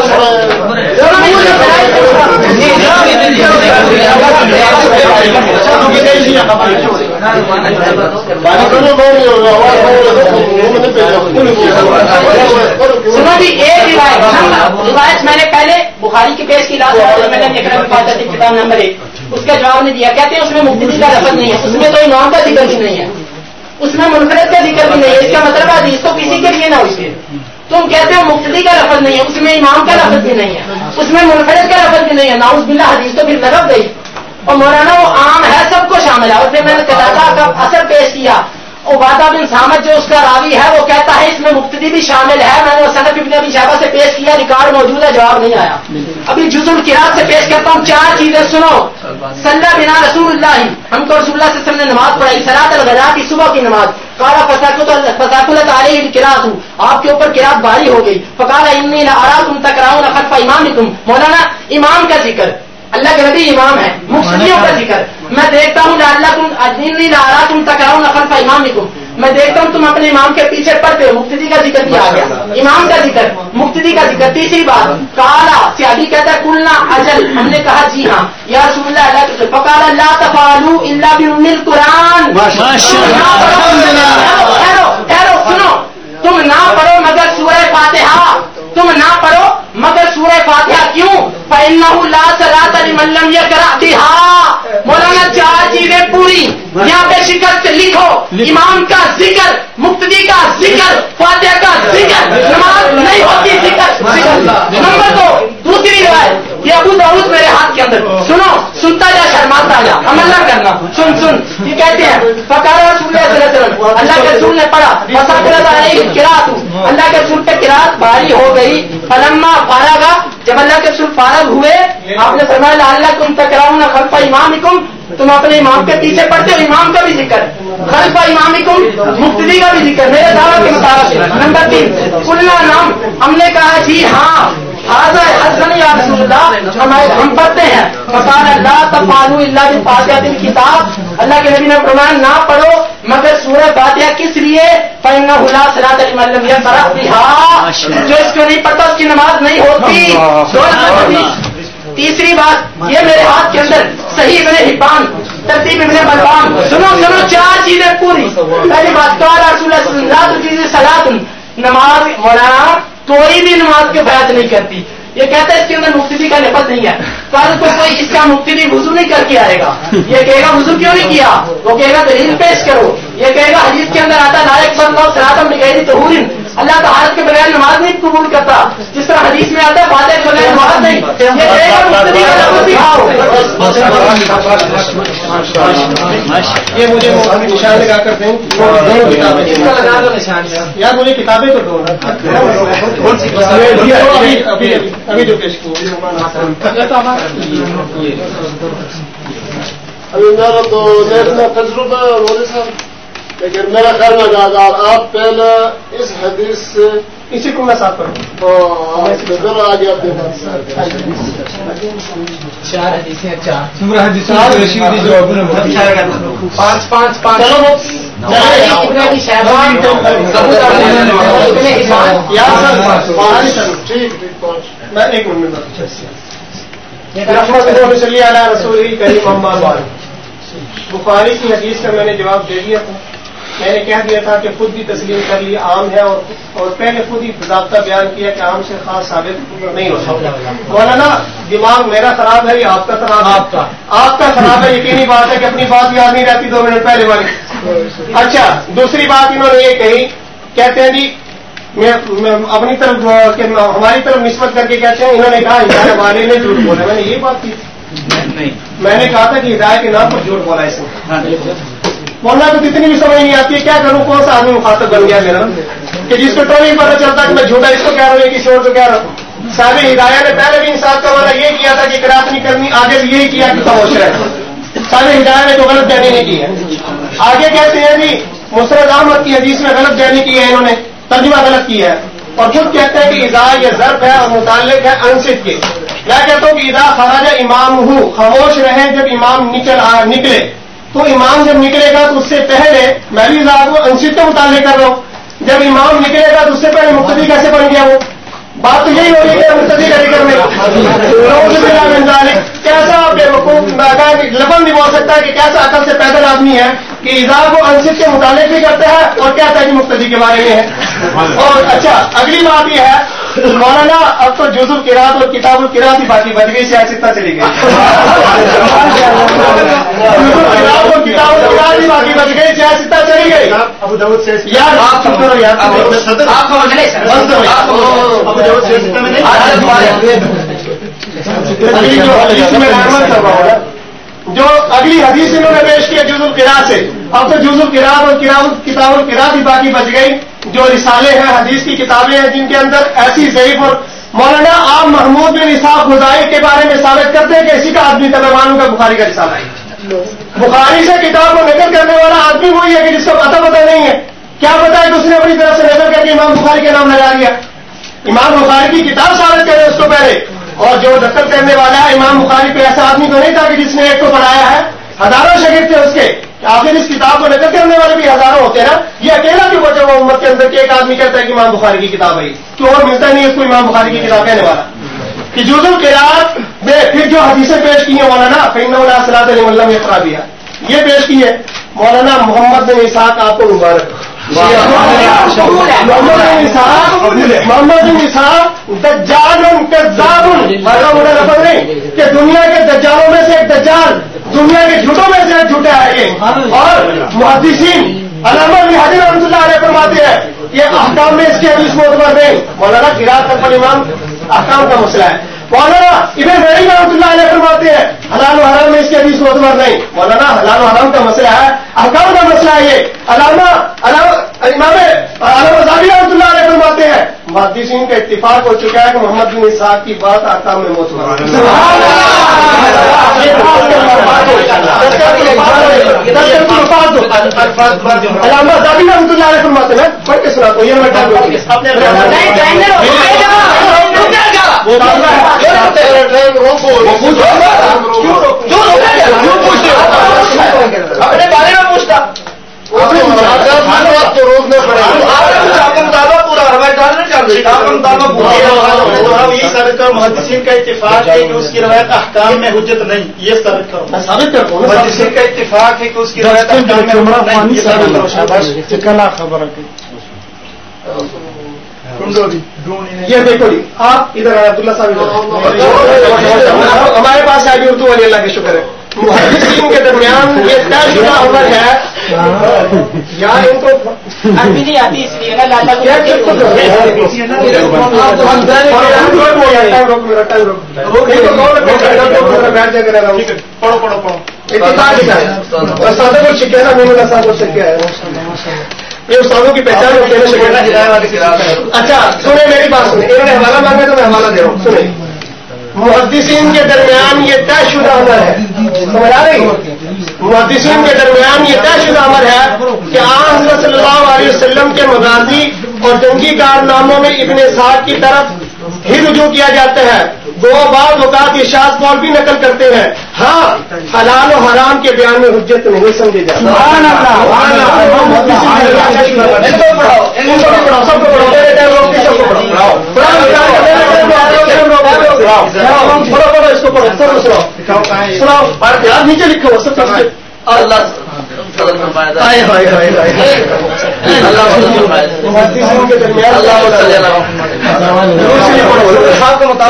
S1: سنو جی ایک روایت روایت میں نے پہلے بخاری کی پیش کی کتاب نمبر ایک، اس کا جواب نہیں دیا، کہتے ہیں اس میں مبتدی کا لفظ نہیں ہے، اس میں تو امام کا ذکر بھی نہیں ہے، اس میں منفرد کا ذکر بھی نہیں ہے، اس کا مطلب حدیث تو کسی کے لیے نہ ہوئی تم کہتے ہو مبتدی کا لفظ نہیں ہے، اس میں امام کا لفظ بھی نہیں ہے، اس میں منفرد کا لفظ بھی نہیں ہے ناؤز باللہ حدیث تو پھر لگب گئی۔ اور مولانا وہ عام ہے، سب کو شامل ہے، اور پھر میں نے کتابہ کا اثر پیش کیا۔ عبادہ بن سامد جو اس کا راوی ہے، وہ کہتا ہے، اس میں مقتدی بھی شامل ہے۔ میں نے وہ صنف ابن ابی شہبہ سے پیش کیا، ریکارڈ موجود ہے، جواب نہیں آیا۔ ابھی جز القرات سے پیش کرتا ہوں، چار چیزیں سنو۔ صلی بنا رسول اللہ، ہم کو رسول اللہ صلی نے نماز پڑھائی سرات الغذا کی صبح کی نماز۔ کالا فساکت علیہ القرات ہوں آپ کے اوپر قرات باری ہو گئی۔ فقال انی ارا تم تکراؤں خلف امام تم مولانا امام کا ذکر۔ اللہ کے نبی امام ہے۔ مقصدیوں کا ذکر۔ میں دیکھتا ہوں اللہ تم ادنی لارا تم تکراؤں خلف امام میں دیکھتا ہوں تم اپنے امام کے پیچھے پڑھتے ہو۔ مفتی کا ذکر آ گیا۔ امام کا ذکر مفتی کا ذکر۔ تیسری بات کالا سیادی کہتا ہے کلنا اجل۔ ہم نے کہا جی ہاں۔ یا رسول اللہ اللہ کے فقال اللہ تفالو اللہ بھی قرآن ٹھہرو ٹھہرو سنو۔ تم نہ پڑھو مگر سورہ فاتحہ۔ تم نہ پڑھو مگر سورہ فاتحہ کیوں؟ فَإِنَّهُ لَا صَلَاةَ لِمَن لَّمْ يَقْرَأْ بِهَا۔ مولانا چار چیزیں پوری یہاں پہ شکر سے لکھو۔ امام کا ذکر مقتدی کا ذکر فاتحہ کا ذکر۔ نماز نہیں ہوتی ذکر۔ نمبر دو دوسری روایت، یہ ابو داؤد میرے ہاتھ کے اندر۔ سنو، سنتا جا شرماتا جا۔ عمل نہ کرنا سن سن۔ یہ کہتے ہیں فقار رسول اللہ صلی اللہ علیہ وسلم، اللہ کے رسول نے پڑھا مساکرت علیہ قرات اللہ کے رسول پہ قرات بھاری ہو گئی۔ فلما فارغا جب اللہ کے رسول فارغ ہوئے، آپ نے فرمایا اللہ تم تکراؤں خلف امام تم اپنے امام کے پیچھے پڑھتے ہو، امام کا بھی ذکر۔ خلفا امام مفتی کا بھی ذکر۔ میرے دعوت کے مطابق، نمبر تین کلنا نام۔ ہم نے کہا جی ہاں۔ حاضر حسن یا رسول اللہ ہم پڑھتے ہیں. مسال اللہ تفالو اللہ بھی فاتحہ دن کتاب اللہ کے نبی نے فرمایا نہ پڑھو مگر سورہ فاتحہ کس لیے؟ الملم یا طرف جو اس کو نہیں پڑھتا اس کی نماز نہیں ہوتی۔ تیسری بات یہ میرے ہاتھ کے اندر صحیح ابن حبان ترتیب ابن بلوان سنو سنو چار چیزیں پوری۔ پہلی بات تو رسول اللہ سلاد نماز مولانا کوئی بھی نماز کے بیعت نہیں کرتی۔ یہ کہتا ہے اس کے اندر مفتی کا لفظ نہیں ہے۔ پر کو کوئی اس کا مفتی وضو نہیں کر کے آئے گا۔ یہ کہے گا وضو کیوں نہیں کیا؟ وہ کہے گا دلیل پیش کرو۔ یہ کہے گا حدیث کے اندر آتا لائق بند اور سراتم بغیر تو اللہ تو حالت کے بغیر نماز نہیں قبول کرتا۔ جس طرح حدیث میں آتا ہے فاتح کے بغیر نماز نہیں۔ یہ
S3: مجھے نشان لگا کر دیں۔ دونوں کتابیں
S1: لگا دو نشان۔
S3: یار مجھے کتابیں تو دو۔ ابھی جو پیش
S2: تجربہ مودی صاحب لیکن میرا خیال میں اگر آپ پہلے اس حدیث سے
S3: اسی کو میں ساتھ کروں
S2: آگے آپ
S1: چار حدیثیں چار
S5: پانچ
S1: پانچ پانچ
S2: چلو ٹھیک ٹھیک پانچ
S3: میں ایک منٹ رسول کریم محمد بخاری کی حدیث کا میں نے جواب دے دیا تھا میں نے کہہ دیا تھا کہ خود بھی تسلیم کر لی عام ہے اور اور پہلے خود ہی ضابطہ بیان کیا کہ عام سے خاص ثابت نہیں ہو سکتا۔ مولانا دماغ میرا خراب ہے یا آپ کا خراب ہے۔ آپ کا۔ آپ کا خراب ہے یقینی بات ہے کہ اپنی بات یاد نہیں رہتی دو منٹ پہلے والی۔ اچھا دوسری بات انہوں نے یہ کہی کہتے ہیں جی میں اپنی طرف ہماری طرف نسبت کر کے کہتے ہیں انہوں نے کہا ہدایت والے نے جھوٹ بولا۔ میں نے یہ بات کی۔ میں نے کہا تھا کہ ہدایت کے نام پر جھوٹ بولا اس نے۔ بولنا تو کتنی بھی سمجھ نہیں آتی ہے، کیا کروں؟ کون سا آدمی مخاطب بن گیا میرا؟ کہ جس کو تو نہیں پتا چلتا کہ میں جھوٹا، اس کو کہہ رہا ہوں کسی اور کو کہہ رہا ہوں صاحب، ہدایت نے پہلے بھی انصاف کا والا یہ کیا تھا کہ کراط نہیں کرنی، آگے بھی یہی کیا کہ خاموش رہے۔ صاحب، ہدایت نے تو غلط بیانی نہیں کی ہے۔ آگے کہتے ہیں جی؟ مسرت احمد کی حدیث میں غلط بیانی کی ہے انہوں نے، ترجمہ غلط کیا ہے۔ اور خود کہتے ہیں کہ ادا یہ ضرب ہے، اور متعلق ہے انصف کے۔ میں کہتا ہوں کہ ادا خراج امام ہوں خاموش رہے جب امام نکل نکلے۔ تو امام جب نکلے گا تو اس سے پہلے میں بھی ذات کو انشت کے متعلق کر رہا ہوں۔ جب امام نکلے گا تو اس سے پہلے مقتدی کیسے بن گیا وہ؟ بات تو یہی ہو رہی ہے مقتدی کا ذکر میں۔ کیسا لبن بھی بول سکتا ہے کہ کیسا عقل سے پیدل آدمی ہے۔ کہ اظہار کو انصف کے متعلق بھی کرتا ہے اور کیا کہ مقتدی کے بارے میں ہے۔ اور اچھا اگلی بات یہ ہے مولانا اب تو جز القرات اور کتاب القرات ہی باقی بچ گئی سیاستہ چلی گئی۔ اور کتاب القرات ہی باقی بچ گئی سیاستہ چلی گئی۔ یار آپ چپ کرو یار۔ جو اگلی حدیث انہوں نے پیش کیا جز القرا سے اب تو جز القراد اور کتاب القرا بھی باقی بچ گئی، جو رسالے ہیں، حدیث کی کتابیں ہیں، جن کے اندر ایسی ضعیف اور مولانا آپ محمود بن نصاب خدائی کے بارے میں ثابت کرتے ہیں کہ اسی کا آدمی تبانوں کا بخاری کا رسالہ ہے۔ بخاری سے کتاب کو نقل کرنے والا آدمی وہی ہے کہ جس کو پتہ پتہ نہیں ہے۔ کیا پتا ہے کہ اس نے اپنی طرف سے نظر کر کے امام بخاری کے نام لگا دیا۔ امام بخاری کی کتاب ثابت کرے اس کو پہلے۔ اور جو نقل کرنے والا ہے امام بخاری کو ایسا آدمی تو نہیں تھا کہ جس نے ایک کو پڑھایا ہے؟ ہزاروں شگیر تھے اس کے۔ آخر اس کتاب کو نقل کرنے والے بھی ہزاروں ہوتے ہیں یہ اکیلا کیوں بچا ہوا امت کے اندر کہ ایک آدمی کہتا ہے کہ امام بخاری کی کتاب ہے کیوں اور ملتا نہیں اس کو امام بخاری کی کتاب کہنے والا؟ کہ جزو کے میں پھر جو حدیثیں پیش کی ہیں مولانا فیم اللہ صلاح علیہ وسلم یہ خرابی یہ پیش کی ہے مولانا محمد بن اسحاق، آپ کو مبارک محمد بن اسحاق دجال کذاب ایسا مجھے لفظ نہیں کہ دنیا کے دجالوں میں سے ایک دجال دنیا کے جھوٹوں میں سے ایک جھوٹا ہے یہ اور محدثین علامہ بھی حاضر رحمۃ اللہ علیہ فرماتے ہیں یہ احکام میں اس کی حدیث معتبر نہیں مولانا گراج امام احکام کا مسئلہ ہے مولانا ابن رحیم رحمۃ اللہ علیہ فرماتے ہیں حلال و حرام میں اس کی حدیث معتبر نہیں۔ مولانا حلال و حرام کا مسئلہ ہے احکام کا مسئلہ ہے یہ۔ علامہ امام عالم رضابی رحمۃ اللہ علیہ فرماتے ہیں محدثین کا اتفاق ہو چکا ہے کہ محمد بن اسحاق کی بات آتا میں موت علامہ رضابی رحمۃ اللہ علیہ فرماتے ہیں پڑھ کے سنا تو یہ میں
S4: اپنے بارے میں پوچھتا۔
S2: تو روکنا پڑے گا
S4: آپ کا پورا
S7: یہ محدثین اتفاق ہے کہ اس کی روایت احکام میں حجت نہیں۔ یہ ثابت کرو۔
S3: ثابت کرتا ہوں نا
S7: محدثین کا اتفاق ہے کہ اس کی روایت احکام میں حجت نہیں۔ یہ ثابت کرو۔ شاباش
S6: کلا خبر
S3: یہ دیکھو جی آپ ادھر آئے عبداللہ صاحب۔ ہمارے پاس آئی اردو والی اللہ کا شکر ہے۔ محدثین کے درمیان یہ طے شدہ عمر ہے۔ یا ان کو
S1: ابھی نہیں آتی اس لیے نا لالا کو
S7: پڑھو پڑھو
S3: کو شکایت نہیں یہ استادوں کی پہچان ہوتی ہے اچھا سنیں میری بات سنیں انہوں نے حوالہ مانگا تو میں حوالہ دے رہا ہوں۔ سنیں محدثین کے درمیان یہ طے شدہ عمر ہے سمجھ آ رہی محدثین کے درمیان یہ طے شدہ عمر ہے کہ آن صلی اللہ علیہ وسلم کے مغازی اور جنگی کارناموں میں ابن صاحب کی طرف ہی رجوع کیا جاتا ہے دو بعض اوقات یہ شاذ قول بھی نقل کرتے ہیں ہاں حلال و حرام کے بیان میں حجت نہیں سمجھے جاتے بھی پڑھو پڑھو اس کو پڑھو سناؤ سناؤ یار نیچے لکھو سب سے
S4: اللہ صاحب کا
S3: ہوتا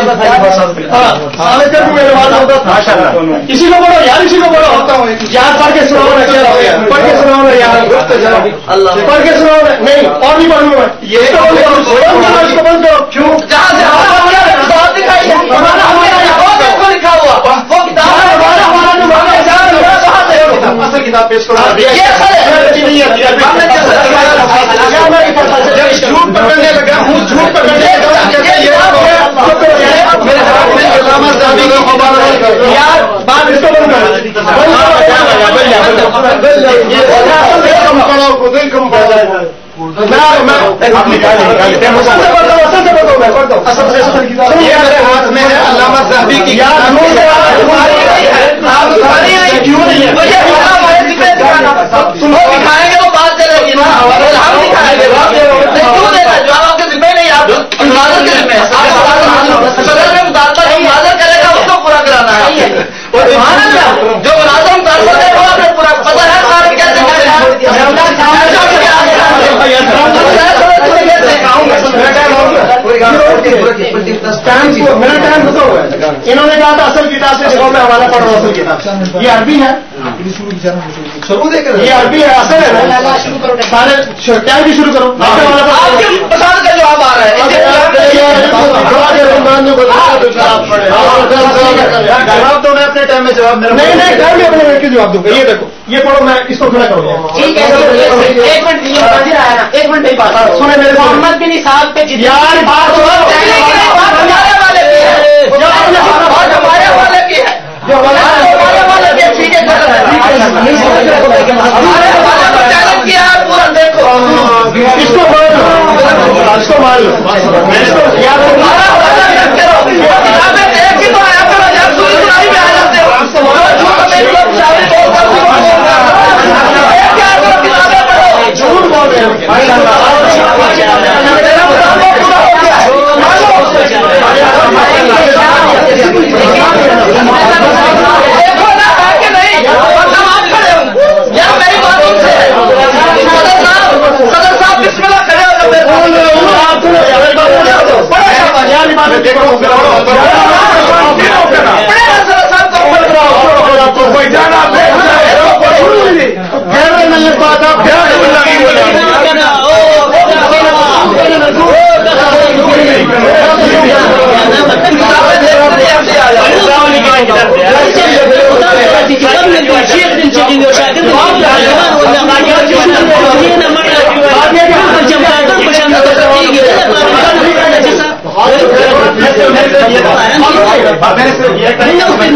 S3: اسی کو پڑھو یار اسی کو پڑھو یار پڑھ کے سناؤ پڑھ کے سناؤ نا یار
S4: اللہ
S3: پڑھ کے سناؤ نا نہیں اور نہیں پڑھوں گا یہ بند کرو کیوں
S4: جہاں سے لکھا ہوا وہ کتاب
S7: اصل کتاب پیش کرو جھوٹ پکڑنے لگا ہوں جھوٹ پکڑنے
S3: یار
S7: میرے ہاتھ میں ہے علامہ صاحبی کی
S4: ہے دکھائیں گے وہ بات چلے گی نا ہم دکھائیں گے کیوں دینا جو آپ کے ذمہ نہیں آپ کے ذمہ مطالبہ مناظر کرے گا اس کو پورا کرانا ہے جو مناظر مطالبہ کرے گا وہ پورا پتہ ہے سارے کیسے
S3: میرا ٹائم ہوا ہے انہوں نے کہا تھا اصل کتاب سے دیکھو میں حوالہ پڑھ رہا اصل کتاب یہ عربی ہے۔ یہ عربی ہے اصل ہے؟ سارے کیا بھی شروع کرو۔
S4: جواب آ
S7: میں اپنے ٹائم میں جواب
S3: نہیں نہیں اپنے بیٹھ کے جواب دوں گا یہ دیکھو یہ پڑھو میں اس کو کھڑا کروں گا
S1: ٹھیک ہے ایک منٹ یہ آیا ایک منٹ میری بات
S3: سنیں میرے
S1: محمد بن صاحب پہ جتنی
S3: یار بات
S4: ہمارے والے کی ہے والے کی ہے ہمارے والے کی ہے ٹھیک ہے ہمارے والے کو چیلنج کیا ہے پورا دیکھو
S3: اس کو مان لو اس کو لو اس کو یاد
S4: جھوٹ بول رہے ہیں۔ صدر صاحب بسم اللہ کھڑے ہو جاؤ میرے سامنے۔ بڑا شاباش۔ بڑے نا صدر صاحب کو پڑھ رہا ہوں۔ کتابیں دیکھتے ہیں ہم سے آ جاؤ۔
S3: بات یہ ہے کہ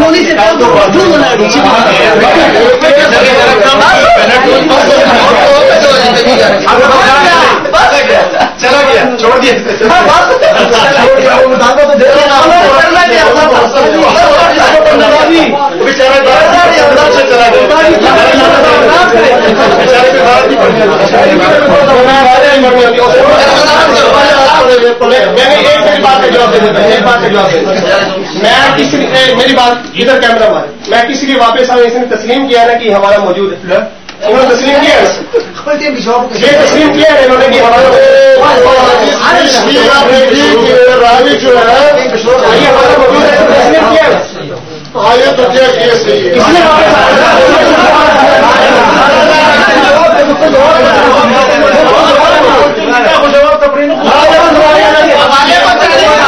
S6: چلا گیا چھوڑ دیا
S3: میں نے ایک میری بات کا جواب دے دیتا ہوں ایک بات کا جواب دے دیتا ہوں میں میری بات ادھر کیمرہ مارے میں کسی کے واپس آؤں اس نے تسلیم کیا نا کہ ہمارا موجود ہے انہوں نے تسلیم کیا یہ تسلیم کیا ہے انہوں نے کہ ہمارا موجود ہے تسلیم کیا ہے
S2: آئے تو کیا کیا صحیح ہے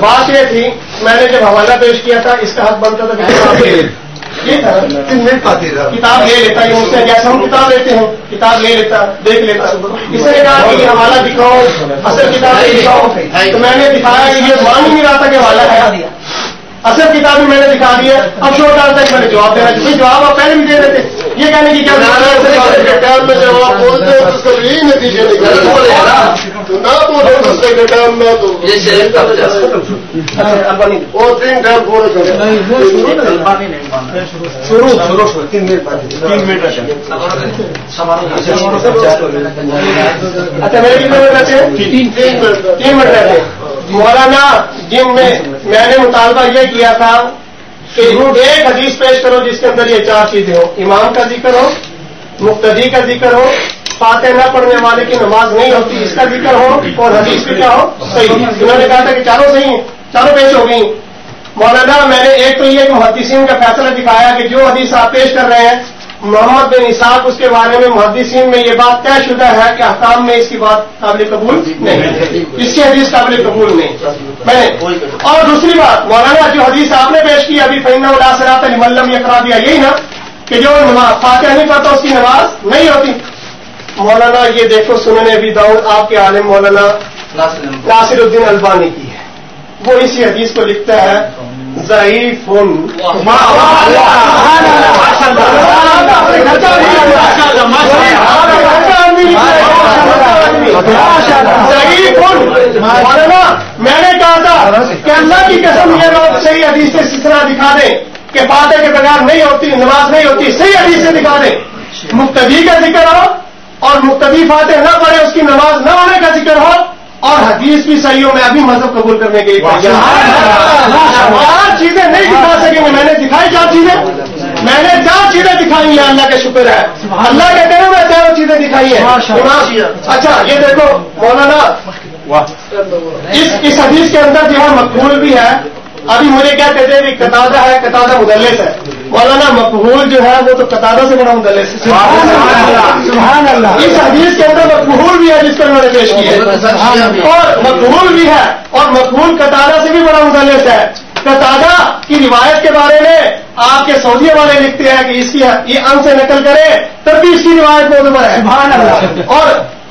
S3: بات یہ تھی میں نے جب حوالہ پیش کیا تھا اس کا حق بنتا تھا کتاب لے لیتا یہ مجھ سے جیسے ہم کتاب لیتے ہیں کتاب لے لیتا دیکھ لیتا۔ اس نے کہا کہ یہ حوالہ دکھاؤ اصل کتاب دکھاؤ۔ تو میں نے دکھایا کہ یہ مان ہی نہیں رہا تھا کہ حوالہ ہے۔ اصل کتاب بھی میں نے دکھا دی ہے. اب شو ڈال تک میں نے جواب دینا چاہیے جواب آپ پہلے بھی دے دیتے یہ کہنے کی کیا
S2: میں آپ بولتے ہو تو اس کا یہی نتیجے نہ بولو دوسرے کے ٹائم میں تو۔ وہ تین ٹائم پورے کریں
S6: تین منٹ
S3: اچھا میرے کتنے منٹ رہتے ہیں۔
S2: تین منٹ
S3: تین منٹ رہتے ہیں۔ مولانا، جن میں میں نے مطالبہ یہ کیا تھا کہ ایک حدیث پیش کرو جس کے اندر یہ چار چیزیں ہوں۔ امام کا ذکر ہو، مقتدی کا ذکر ہو فاتح نہ پڑھنے والے کی نماز نہیں ہوتی، اس کا ذکر ہو اور حدیث بھی کیا ہو؟ صحیح۔ انہوں نے کہا تھا کہ چاروں صحیح ہیں، چاروں پیش ہو گئی مولانا، میں نے ایک تو یہ محدثین کا فیصلہ دکھایا کہ جو حدیث آپ پیش کر رہے ہیں محمد بن اسحاق اس کے بارے میں محدثین میں یہ بات طے شدہ ہے کہ احکام میں اس کی بات قابل قبول نہیں اس کی حدیث قابل قبول نہیں۔ اور دوسری بات مولانا جو حدیث آپ نے پیش کی ابھی فینا اللہ علی ملم یہ کرا دیا یہی نا کہ جو نماز فاتح نہیں کرتا اس کی نماز نہیں ہوتی۔ مولانا یہ دیکھو سننے ابھی داؤد آپ کے عالم مولانا ناصر الدین البانی کی ہے۔ وہ اسی حدیث کو لکھتا ہے۔ ضعیف مولانا، میں نے کہا تھا کہ اللہ کی قسم یہ لوگ صحیح حدیث سے سلسلہ دکھا دیں کہ فاتح کے بغیر نہیں ہوتی، نماز نہیں ہوتی، صحیح حدیث سے دکھا دیں مقتدی کا ذکر ہو اور مقتدی فاتح نہ پڑھے، اس کی نماز نہ ہونے کا ذکر ہو اور حدیث بھی صحیح ہو میں ابھی مذہب قبول کرنے کے لیے چار چیزیں نہیں دکھا سکیں گے میں نے دکھائی چار چیزیں؟ میں نے چار چیزیں دکھائی ہیں؟ اللہ کا شکر ہے۔ اللہ کے کہنے میں چاروں چیزیں دکھائی ہیں۔ اچھا یہ دیکھو مولانا اس حدیث کے اندر جو ہے مقبول بھی ہے۔ ابھی مجھے کیا کہتے ہیں کہ قطادہ ہے قطادہ مدلس ہے۔ مولانا مقبول جو ہے وہ تو قطادہ سے بڑا مدلس سبحان اللہ۔ اس حدیث کے اندر مقبول بھی ہے جس کو انہوں نے پیش کی ہے۔ اور مقبول بھی ہے اور مقبول قطادہ سے بھی بڑا مدلس ہے قطادہ کی روایت کے بارے میں آپ کے سعودیہ والے لکھتے ہیں کہ اس کی یہ ان سے نقل کرے تب بھی اس کی روایت موضوع ہے۔ سبحان اللہ۔ اور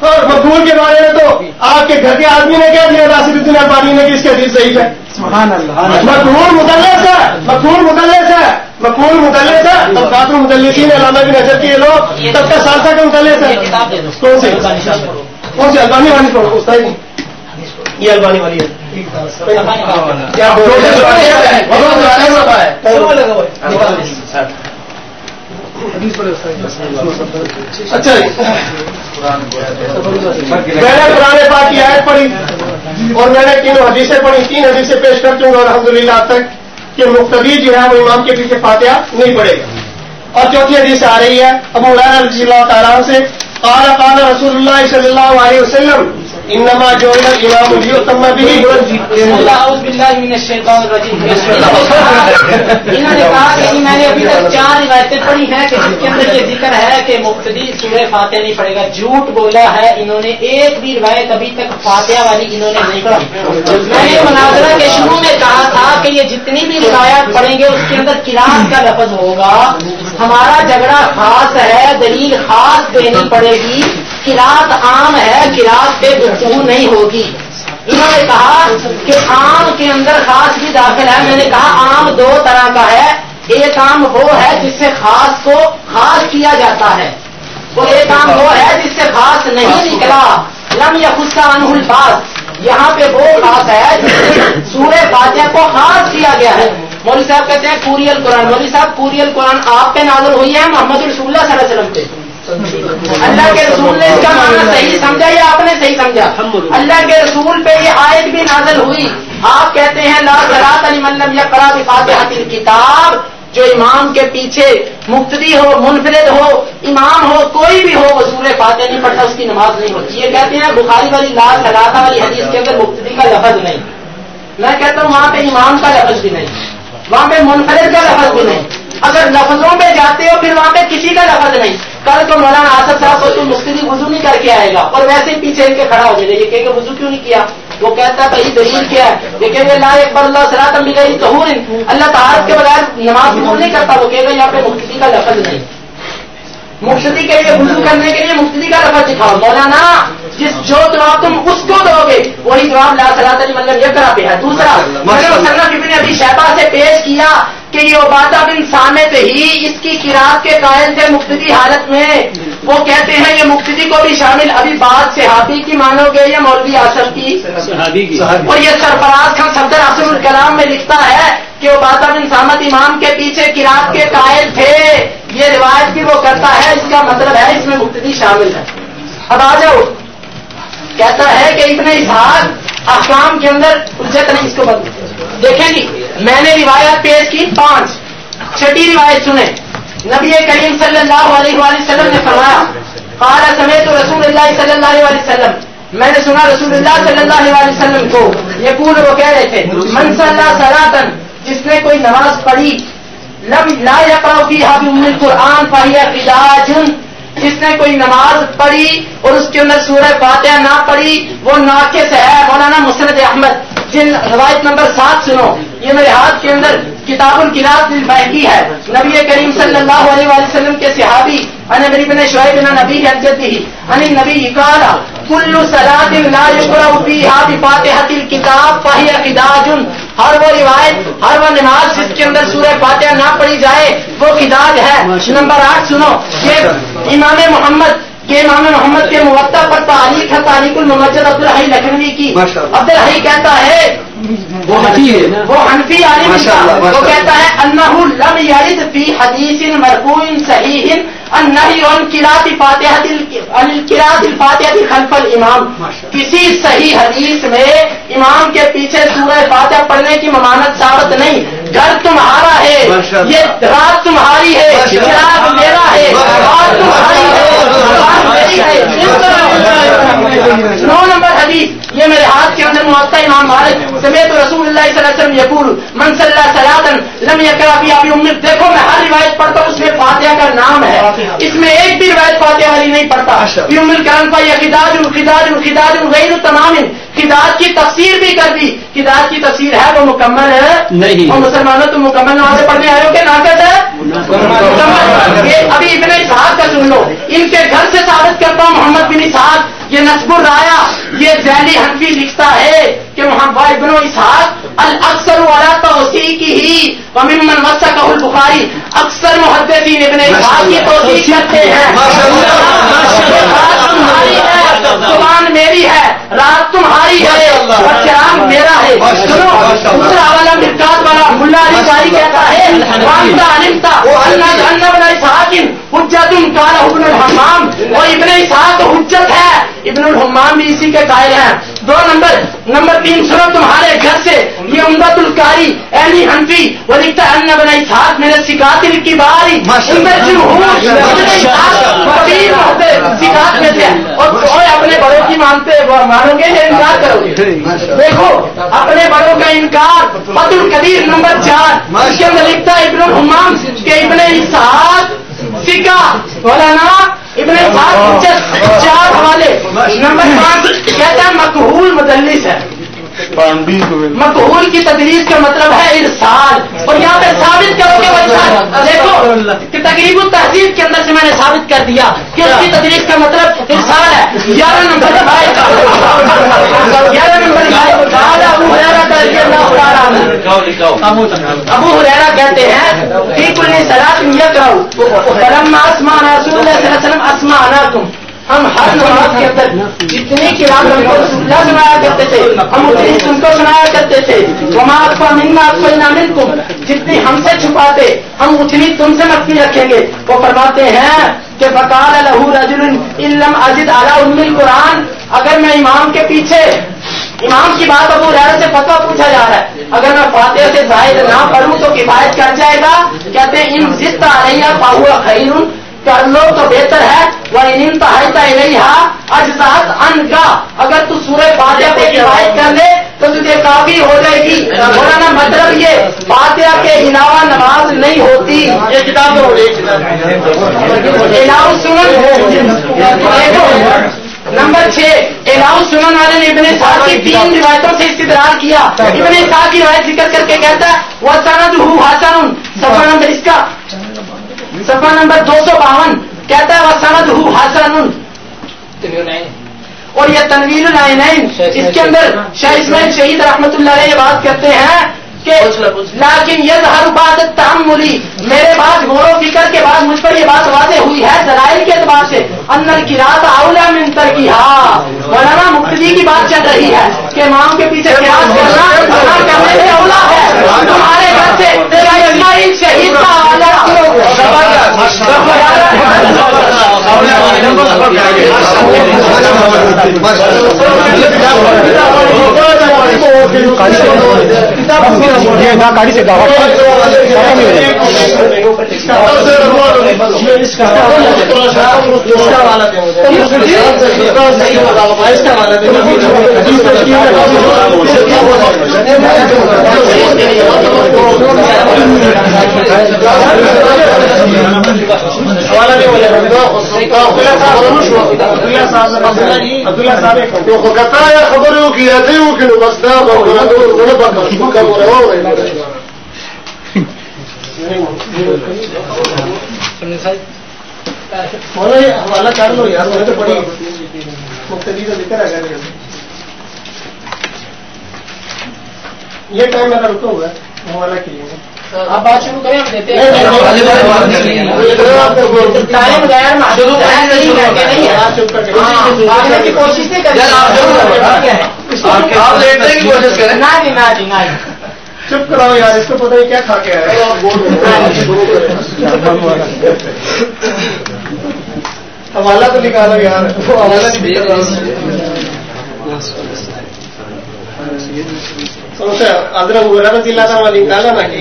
S3: اور مقبول کے بارے میں تو آپ کے گھر کے آدمی نے کہہ دیا ناصر الدین البانی نے کہ اس کے حدیث صحیح ہے۔ مقبول مدلس ہے. مقبول مدلس ہے. مقبول مدلس ہے. تب قاتل مدلسین علامہ کی نظر کے لوگ تب کا سالسہ کے مدلس ہے کون سی؟ کون سی؟ البانی والی کو اس طرح یہ البانی والی ہے. کیا اچھا۔ میں نے پرانے پاک کی آیت پڑھی اور میں نے تینوں حدیثیں پڑھی۔ تین حدیثیں پیش کر دوں گا الحمد للہ اب تک کہ مختلف جو ہے وہ امام کے پیچھے فاتحہ نہیں پڑے گا۔ اور چوتھی حدیث آ رہی ہے، ابو علیہ رضی اللہ تعالیٰ سے، قال قال رسول اللہ صلی اللہ علیہ وسلم انما جو امام اليتم بھی
S1: اعوذ باللہ من الشیطان الرجیم۔ انہوں نے کہا کہ میں نے ابھی تک چار روایتیں پڑھی ہیں کہ جس کے اندر یہ ذکر ہے کہ مقتدی سورہ فاتحہ نہیں پڑے گا۔ جھوٹ بولا ہے انہوں نے ایک بھی روایت ابھی تک فاتحہ والی انہوں نے نہیں پڑھی۔ میں نے مناظرہ کے شروع میں کہا تھا کہ یہ جتنی بھی روایات پڑھیں گے اس کے اندر کلاس کا لفظ ہوگا۔ ہمارا جھگڑا خاص ہے دلیل خاص دینی پڑے گی۔ کلاس عام ہے کلاس پہ گفتگو نہیں ہوگی۔ انہوں نے کہا کہ عام کے اندر خاص بھی داخل ہے۔ میں نے کہا عام دو طرح کا ہے۔ ایک عام وہ ہے جس سے خاص کو خاص کیا جاتا ہے۔ وہ ایک عام وہ ہے جس سے خاص نہیں نکلا۔ لم یا غصہ انہل پاس یہاں پہ وہ خاص ہے جس سے سورہ فاتحہ کو خاص کیا گیا ہے۔ مولوی صاحب کہتے ہیں پوری القرآن۔ مولوی صاحب، پوری القرآن آپ پہ نازل ہوئی ہے محمد رسول اللہ صلی اللہ علیہ وسلم پہ۔ اللہ کے رسول نے اس کا معنی صحیح سمجھا یا آپ نے صحیح سمجھا؟ اللہ کے رسول پہ یہ آیت بھی نازل ہوئی۔ آپ کہتے ہیں لا صلاۃ علی ملم یا قرا فاتحہ کتاب جو امام کے پیچھے مقتدی ہو منفرد ہو امام ہو کوئی بھی ہو وہ سورہ فاتح نہیں پڑھتا اس کی نماز نہیں ہوتی۔ یہ کہتے ہیں بخاری والی لال سلاطہ والی حدیث کے اندر مقتدی کا لفظ نہیں۔ میں کہتا ہوں وہاں پہ امام کا لفظ بھی نہیں۔ وہاں پہ منفرد کا لفظ بھی نہیں۔ اگر لفظوں پہ جاتے ہو پھر وہاں پہ کسی کا لفظ نہیں۔ کل تو مولانا آصف صاحب کو تو مختلف وضو نہیں کر کے آئے گا اور ویسے ہی پیچھے ان کے کھڑا ہو جائے یہ کہ وضو کیوں نہیں کیا؟ وہ کہتا ہے بھائی دلیل کیا ہے؟ یہ کہ لا اکبر اللہ سرات بھی گئی ظہور اللہ تعالیٰ کے بغیر نماز قبول نہیں کرتا۔ وہ کہے گا یہاں پہ مفتی کا لفظ نہیں۔ مفتی کے لیے وضو کرنے کے لیے مفتی کا لفظ دکھاؤ۔ مولانا جس جو جواب تم اس کو دو گے وہی جواب لا علی مطلب یہ کرا پہ ہے۔ دوسرا میں نے ابھی شہبا سے پیش کیا کہ یہ عبادہ بن سامت ہی اس کی کراط کے قائل تھے مقتدی حالت میں۔ وہ کہتے ہیں یہ مقتدی کو بھی شامل ابھی بات صحابی کی مانو گے یا مولوی آصف کی؟ اور یہ سرفراز خان صدر اصل الکلام میں لکھتا ہے کہ عبادہ بن سامت امام کے پیچھے کراط کے قائل تھے۔ یہ روایت بھی وہ کرتا ہے اس کا مطلب ہے اس میں مقتدی شامل ہے۔ اب آ جاؤ۔ کہتا ہے کہ اتنے اظہار احکام کے اندر اجت نہیں اس کو بدل۔ دیکھیں جی میں نے روایت پیش کی پانچ۔ چھٹی روایت سنیں۔ نبی کریم صلی اللہ علیہ وآلہ وسلم نے فرمایا، قال سمیت رسول اللہ صلی اللہ علیہ وسلم۔ میں نے سنا رسول اللہ صلی اللہ علیہ وسلم کو۔ یہ پور وہ کہہ رہے تھے، من صلی اللہ سلاتن جس نے کوئی نماز پڑھی، لم، لا یقرأ فیہا بم القرآن، فہی خداجن جس نے کوئی نماز پڑھی اور اس کے اندر سورہ فاتحہ نہ پڑھی، وہ ناقص ہے، مولانا مسرد احمد۔ جن روایت نمبر سات سنو، یہ میرے ہاتھ کے اندر کتاب الکلاب بحقی ہے۔ نبی کریم صلی اللہ علیہ وسلم کے صحابی ان نبی بن شعیب بن نبی حجتی ان نبی قال، کل صلاۃ لا یقرأ فیها بفاتحۃ الکتاب فهي خداج۔ ہر وہ روایت، ہر وہ نماز جس کے اندر سورہ فاتحہ نہ پڑھی جائے، وہ خداج ہے۔ نمبر آٹھ سنو، یہ امام محمد کہ امام محمد کے موقع پر تعلیق ہے تاریخ المجد عبد الحی لکھنوی کی۔ عبد الحی کہتا ہے وہ حنفی عالم وہ کہتا ہے انہ لم یرد فی حدیث مرفوع صحیح النہی عن قرات القرات خلف الامام۔ کسی صحیح حدیث میں امام کے پیچھے سورہ فاتحہ پڑھنے کی ممانت ثابت نہیں۔ گھر تمہارا ہے یہ رات تمہاری ہے میرا ہے رات تمہاری ہے۔ نو حدیث یہ میرے ہاتھ کے اندر محتا امام مالک سمیت رسول اللہ صلی اللہ علیہ وسلم یقول من صلی اللہ سلاتن لم یکرا فی ابی امت دیکھو میں ہر روایت پڑھتا ہوں اس میں فاتحہ کا نام ہے۔ اس میں ایک بھی روایت فاتحہ والی نہیں پڑھتا۔ فی ام الکرم پا خداج خداج خداج غیر تمام۔ خداج کی تفسیر بھی کر دی۔ خداج کی تفسیر ہے وہ مکمل ہے۔ نہیں۔ اور مسلمانوں تم مکمل نمازیں پڑھنے آئے ہو کہ ناقص ہے؟ ابھی ابن اسحاق کا سن لو۔ ان کے گھر سے ثابت کرتا ہوں محمد بن اسحاق یہ نصب الرایا یہ ذیلی حنفی لکھتا ہے کہ محمد ابن اسحاق الاکثر والا توسیع کی ہی وممن مسکہ البخاری اکثر محدثین ابن اسحاق کی توسیع کرتے ہیں۔ زبان میری ہے رات تمہاری ہے اور چراغ میرا ہے۔ سنو دوسرا والا مرکات والا ملا علی قاری کہتا ہے وانتا علمتا اللہ اللہ بن اسحاق حجت کال ابن الحمام اور ابن اسحاق حجت ہے۔ ابن الحمام بھی اسی کے قائل ہیں۔ دو نمبر نمبر تین سنو تمہارے گھر سے یہ امدت الکاری اہلی حنفی وہ لکھتا ہے ان بن اسحاق میرے سکاتل کی باری اندر جمہور سکات میں سے۔ اور اپنے بڑوں کی مانتے مانو گے یا انکار کرو گے دیکھو اپنے بڑوں کا انکار فت القدیر نمبر چار اس کے اندر لکھتا ہے ابن الحمام کہ ابن اسحاق فکا مولانا ابن اسحاق چار حوالے۔ نمبر پانچ کہتا ہے مقبول مدلس ہے۔ مقبول کی تدریس کا مطلب ہے ارسال۔ اور یہاں پہ ثابت کرو کہ دیکھو کہ تقریب التحصیل کے اندر سے میں نے ثابت کر دیا کہ اس کی تدریس کا مطلب ارسال ہے۔ گیارہ نمبر گیارہ نمبر ابو حریرہ ابو حریرہ کہتے ہیں، فی کل صلاۃ یقرأ فلما اسمع رسول اللہ صلی اللہ علیہ وسلم ہم ہر نماز کے اندر جتنی کتاب ہم کو اللہ سنایا کرتے تھے، ہم اتنی تم کو سنایا کرتے تھے۔ وما اکبا منا اکبر نامن تم جتنی ہم سے چھپاتے، ہم اتنی تم سے مخفی رکھیں گے۔ وہ فرماتے ہیں کہ بکال لہو رجل علم اجد اعلیٰ ام القرآن۔ اگر میں امام کے پیچھے، امام کی بات ابو ریر سے فتوا پوچھا جا رہا ہے، اگر میں فاتح سے زائد نہ پڑھوں تو کفایت کر جائے گا؟ کہتے ہیں، ان ضد آ رہی ہے پاہوا خیر کر لو تو بہتر ہے وہ انتہائی نہیں اجزاد ان کا اگر تو سورہ فاتحہ پہ کفایت کر لے تو تجھے کافی ہو جائے گی۔ مولانا مطلب یہ فاتحہ کے علاوہ نماز نہیں ہوتی۔ یہ کتاب سنن نمبر چھ علاؤ سنن والے نے ابن صاحب کی تین روایتوں سے استدلال کیا۔ ابن صاحب کی روایت ذکر کر کے کہتا ہے وہ سند ہو حسن۔ سفر نمبر اس کا سفر نمبر دو سو باون کہتا ہے سند ہو حسن اور یہ تنویر العینین اس کے اندر شاہ اسماعیل شہید رحمت اللہ علیہ یہ بات کرتے ہیں کہ لیکن یہ ہر بات تحملی میرے بعد غور و فکر کے بعد مجھ پر یہ بات واضح ہوئی ہے دلائل کے اعتبار سے۔ اندر کی رات اولا منتر کی ہاں مولانا مفتی کی بات چل رہی ہے کہ ماں کے پیچھے قیاس کرنا کرنے سے اولا ہے۔ تمہارے گھر سے تیرا اسماعیل شہید کا
S5: گاڑی سے
S3: عبداللہ صاحب
S2: خبر یو کی اته یو کینو بس دا
S3: حوالہ کر لو یار وہ تو بڑی مختلف کا ذکر ہے گا یہ ٹائم میرا رکا ہوا ہے حوالہ کے لیے
S1: آپ بات شروع کریں ہم دیتے
S2: ٹائم
S1: غیر محدود ہے نہیں کہ کی کوشش
S4: کریں
S1: نہ جی نہ جی نہ جی
S3: چپ کراؤ یار اس کو پتہ نہیں کیا کھا کے حوالہ تو نکالو یار وہ حوالہ نہیں ادرک وغیرہ رضی اللہ تعالیٰ نکالا نا کہ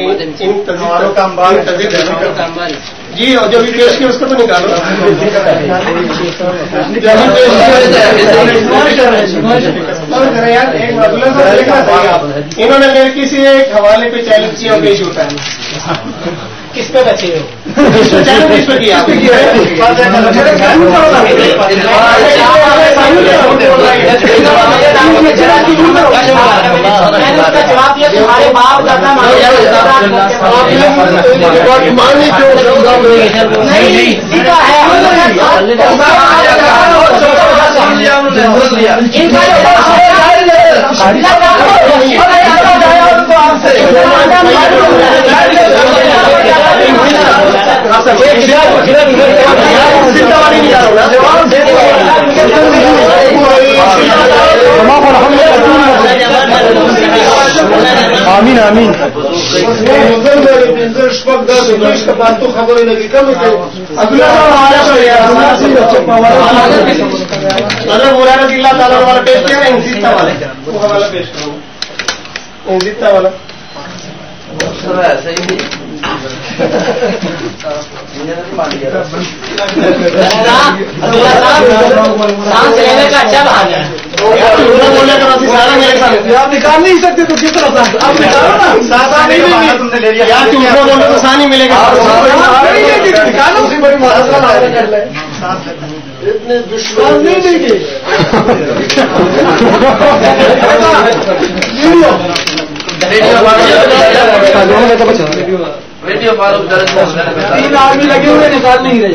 S3: جی اور جو بھی پیش کیا اس کو تو نکالو انہوں نے میرے کسی ایک حوالے پہ چیلنج کیا اور پیش ہوتا ہے
S1: کس پہ بچے ہو جواب دیا تمہارے باپ دادا ہے
S5: آمین آمین
S2: خبریں لگی کم
S3: مطلب برا رضی اللہ تعالیٰ والا پیش کیا نا انسیتا والے وہ حوالہ پیش کروں والا
S5: آپ نکال نہیں سکتے تو کس طرح آپ نکالو نا
S3: ساتھ جھوٹ بولے تو سانی ملے گا
S5: نکالو اسی بڑی اتنے دشمن نہیں دیں گے تین آدمی لگے ہوئے نکال نہیں رہے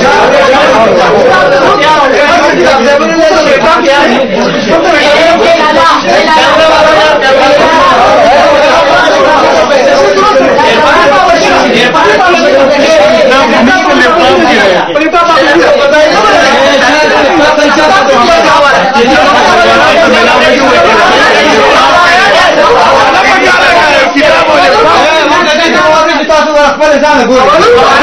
S5: سا ماں تو نہیں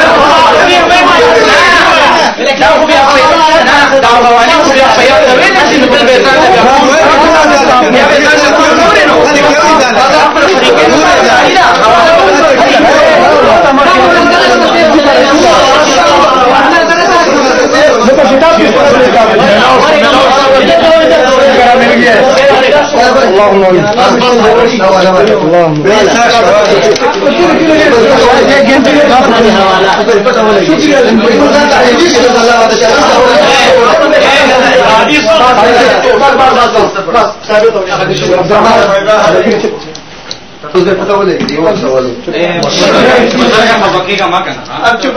S5: سا اب دلی جو ہمارے
S3: اب چپ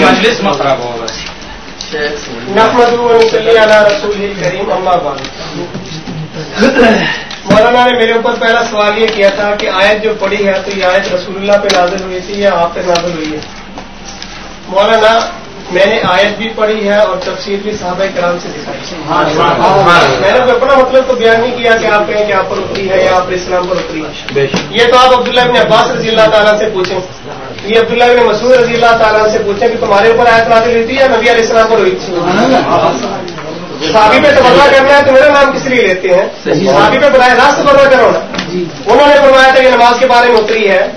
S7: مجلس میں خراب ہوگا
S3: نحمد علی رسول کریم، اما بعد۔ مولانا نے میرے اوپر پہلا سوال یہ کیا تھا کہ آیت جو پڑی ہے، تو یہ آیت رسول اللہ پہ نازل ہوئی تھی یا آپ پہ نازل ہوئی ہے؟ مولانا میں نے آیت بھی پڑھی ہے اور تفسیر بھی صحابہ کرام سے دکھائی میں نے اپنا مطلب تو بیان نہیں کیا کہ آپ کہیں کہ آپ پر اتری ہے یا آپ اسلام پر اتری ہے۔ یہ تو آپ عبداللہ بن عباس رضی اللہ تعالیٰ سے پوچھیں۔ یہ عبداللہ بن مسعود رضی اللہ تعالیٰ سے پوچھیں کہ تمہارے اوپر آیت نازل ہوئی تھی یا نبی علیہ السلام پر ہوئی تھی؟ صحابی پہ تبادلہ کرنا ہے تو میرا نام کس لیے لیتے ہیں؟ صحابی پہ براہ راست تبادلہ کرو نا۔ انہوں نے فرمایا تھا کہ نماز کے بارے میں اتری ہے۔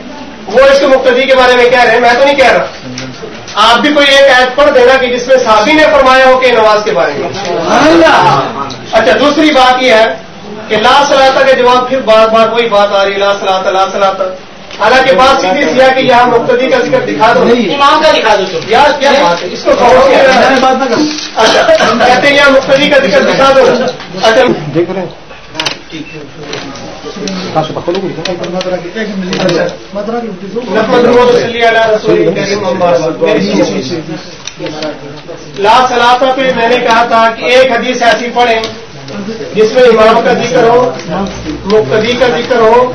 S3: وہ اس کے مقتدی کے بارے میں کہہ رہے ہیں۔ میں تو نہیں کہہ رہا۔ آپ بھی کوئی ایک ایت پڑھ دینا کہ جس میں صحابی نے فرمایا ہو کہ نماز کے بارے میں۔ اچھا دوسری بات یہ ہے کہ لا صلاح کے جواب پھر بار بار وہی بات آ رہی ہے لا صلاح لا صلاح حالانکہ بات سیدھی سی ہے کہ یہاں مقتدی کا ذکر دکھا دو۔
S1: امام کا دکھا دو تم
S3: یار کیا بات ہے؟ اس کو اچھا کہتے ہیں یہاں مقتدی کا ذکر دکھا دو۔ اچھا۔
S5: دیکھ رہے
S3: رسول کریم اما بعد۔ لا صلاح پہ میں نے کہا تھا کہ ایک حدیث ایسی پڑھیں جس میں امام کا ذکر ہو مقتدی کا ذکر ہو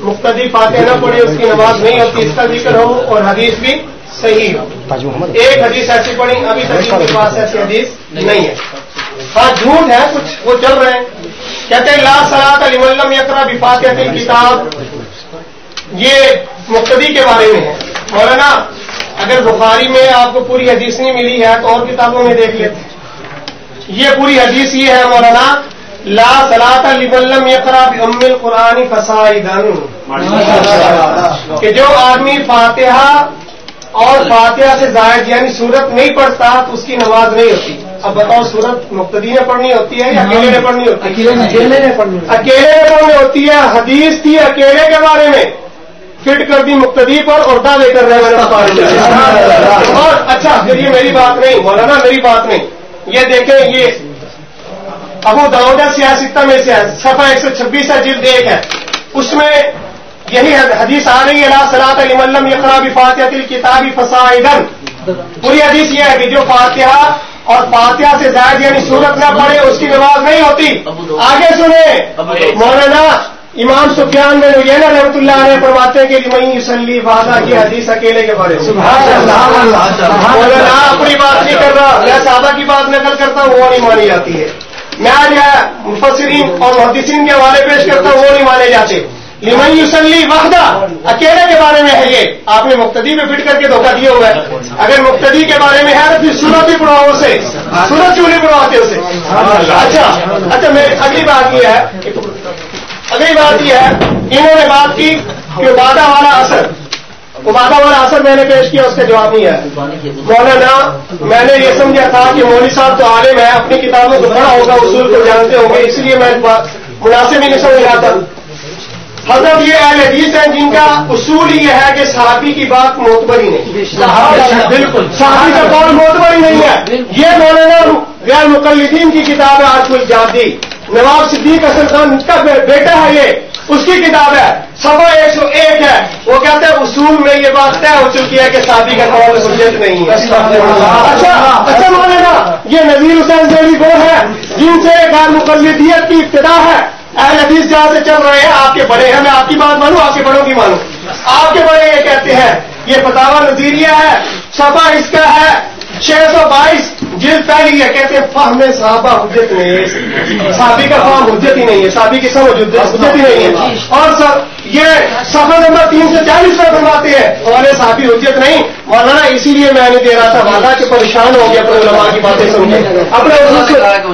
S3: مقتدی فاتح نہ پڑھے اس کی نماز نہیں ہوتی اس کا ذکر ہو اور حدیث بھی صحیح ہو ایک حدیث ایسی پڑھی ابھی تک کے پاس ایسی حدیث نہیں ہے ہاں جھوٹ ہے کچھ وہ چل رہے ہیں کہتے ہیں، لا سلاط علی ملم یقرا بفاتحت کتاب یہ مقتدی کے بارے میں ہے۔ مولانا، اگر بخاری میں آپ کو پوری حدیث نہیں ملی ہے تو اور کتابوں میں دیکھ لیتے ہیں۔ یہ پوری حدیث یہ ہے مولانا، لا سلاط علی ملم یقرا بم القرآن فسائدن کہ جو آدمی فاتحہ اور فاتحہ سے زائد یعنی سورت نہیں پڑھتا تو اس کی نماز نہیں ہوتی۔ اب بتاؤ سورت مقتدی نے پڑھنی ہوتی ہے یا اکیلے نے پڑھنی ہوتی ہے؟
S5: اکیلے نے پڑھنی
S3: اکیلے میں پڑھنی ہوتی ہے حدیث تھی اکیلے کے بارے میں۔ فٹ کر دی مقتدی پر اور دعوے کر رہے ہیں۔ اور اچھا پھر یہ میری بات نہیں مولانا میری بات نہیں۔ یہ دیکھیں یہ ابو داؤدہ سیاستہ میں سے صفحہ ایک سو چھبیس ہے جلد ایک ہے۔ اس میں یہی حدیث آ رہی ہے اللہ صلاح علی ملم یقرا بھی فاتحہ تل کتابی فسائدن پوری حدیث یہ ہے کہ جو فاتحہ اور فاتحہ سے زائد یعنی صورت نہ پڑے اس کی نماز نہیں ہوتی۔ آگے سنیں۔ مولانا امام سفیان میں یہ نا رحمت اللہ علیہ فرماتے ہیں کہ میں یوسلی وادہ کی حدیث اکیلے کے بارے مولانا اپنی بات نہیں کر رہا میں صحابہ کی بات نقل کرتا ہوں وہ نہیں مانی جاتی ہے۔ میں آج مفسرین اور محدثین کے حوالے پیش کرتا ہوں وہ نہیں مانے جاتے۔ لمن یوسلی وحدہ۔ اکیلے کے بارے میں ہے یہ۔ آپ نے مقتدی میں فٹ کر کے دھوکہ دیا ہوا ہے۔ اگر مقتدی کے بارے میں ہے تو پھر سورت ہی پڑھاؤ اسے سورت کیوں نہیں پڑھواتے اسے؟ اچھا اچھا میں اگلی بات یہ ہے۔ اگلی بات یہ ہے، انہوں نے بات کی کہ وعدہ والا اثر۔ وعدہ والا اثر میں نے پیش کیا، اس کا جواب نہیں ہے۔ مولانا، میں نے یہ سمجھا تھا کہ مولوی صاحب تو عالم ہے اپنی کتابوں کو پڑھا ہوگا، اصول کو جانتے ہوں گے، اس لیے میں مناسب ہی نہیں سمجھ رہا تھا۔ حضرت یہ اہل حدیث ہیں جن کا اصول یہ ہے کہ صحابی کی بات موتبر ہی نہیں۔ بالکل۔ صحابی کا قول موتبر ہی نہیں ہے۔ یہ مولانا غیر مقلدین کی کتاب ہے آج کوئی جاتی نواب صدیق اصل خان کا بیٹا ہے یہ۔ اس کی کتاب ہے۔ سوا ایک سو ایک ہے۔ وہ کہتے ہیں اصول میں یہ بات طے ہو چکی ہے کہ شادی کا قول سہولت نہیں ہے۔ اچھا اچھا مولانا یہ نذیر حسین دہلی وہ ہے جن سے غیر مقلدیت کی ابتدا ہے۔ اہل حدیث جہاں سے چل رہے ہیں، آپ کے بڑے ہیں، میں آپ کی بات مانوں، آپ کے بڑوں کی مانوں۔ آپ کے بڑے یہ کہتے ہیں، یہ فتوا نظیریہ ہے سفا اس کا ہے۔ چھ سو بائیس جلد پہلی ہے کہتے فہم صحابہ حجت نہیں ہے صحابی کا فہم حجت ہی نہیں ہے صحابی کی سمجھ حجت ہی نہیں ہے۔ اور سر یہ سفر نمبر تین سو چالیس میں بنواتے ہیں اور صحابی حجت نہیں مولانا اسی لیے میں نہیں دے رہا تھا والا کہ پریشان ہو گیا اپنے علماء کی باتیں سمجھے اپنے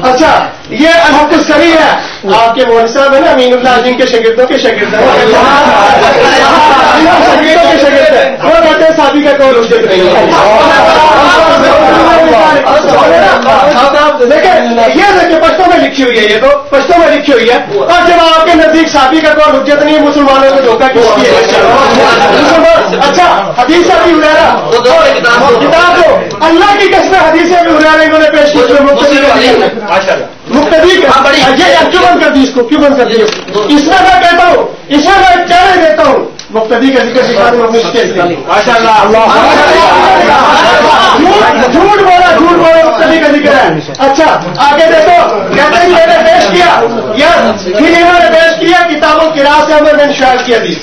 S3: اچھا یہ الحمد سری ہے۔ آپ کے مول صاحب ہے نا امین اللہ جن کے شاگردوں کے شاگرد شاگردوں کے شاگرد وہ کہتے ہیں صحابی کا کون؟ حجت نہیں یہ دیکھیے پشتوں میں لکھی ہوئی ہے یہ تو پشتوں میں لکھی ہوئی ہے۔ اور جب آپ کے نزدیک شادی کا کوئی حجت نہیں ہے مسلمانوں کو دھوکہ کس کی ہے اچھا حدیث ابھی ہوا کتاب دو۔ اللہ کی قسم حدیث ابھی ہوا انہوں نے پیش کی مختلف کیوں بند کر دی اس کو؟ کیوں بند کر دی اس میں میں کہتا ہوں اس میں میں چہرے دیتا ہوں۔ مختلف کا ذکر سکھا دوں جھوٹ بولا جھوٹ بولا مختلف کا ذکر ہے۔ اچھا آگے دیکھو۔ کہتے ہیں میں نے پیش کیا۔ یا پھر انہوں نے پیش کیا۔ کتابوں کی راہ سے امر بن شاعر کی حدیث۔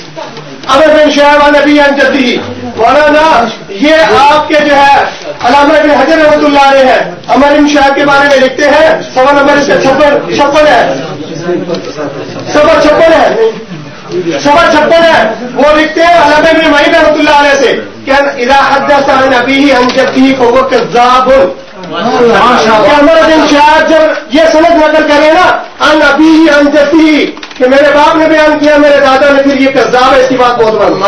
S3: امر بن شاعر نبی جدی۔ مولانا، یہ آپ کے جو ہے، علامہ بن حضر رحمۃ اللہ علیہ ہے امر بن شاعر کے بارے میں لکھتے ہیں۔ سوا نمبر اس کا چھپن چھپن ہے۔ سوا چھپن ہے۔ سوا چھپن ہے وہ لکھتے ہیں علامہ بن مہین رحمۃ اللہ علیہ سے کہ اذا حدث عن ابيه عن جده فهو كذاب بن شاعر جب یہ سند نقل کرے نا ان ابھی ہی ان جتی کہ میرے باپ نے بیان کیا میرے دادا نے پھر یہ کذاب ہے اس کی بات بہت بند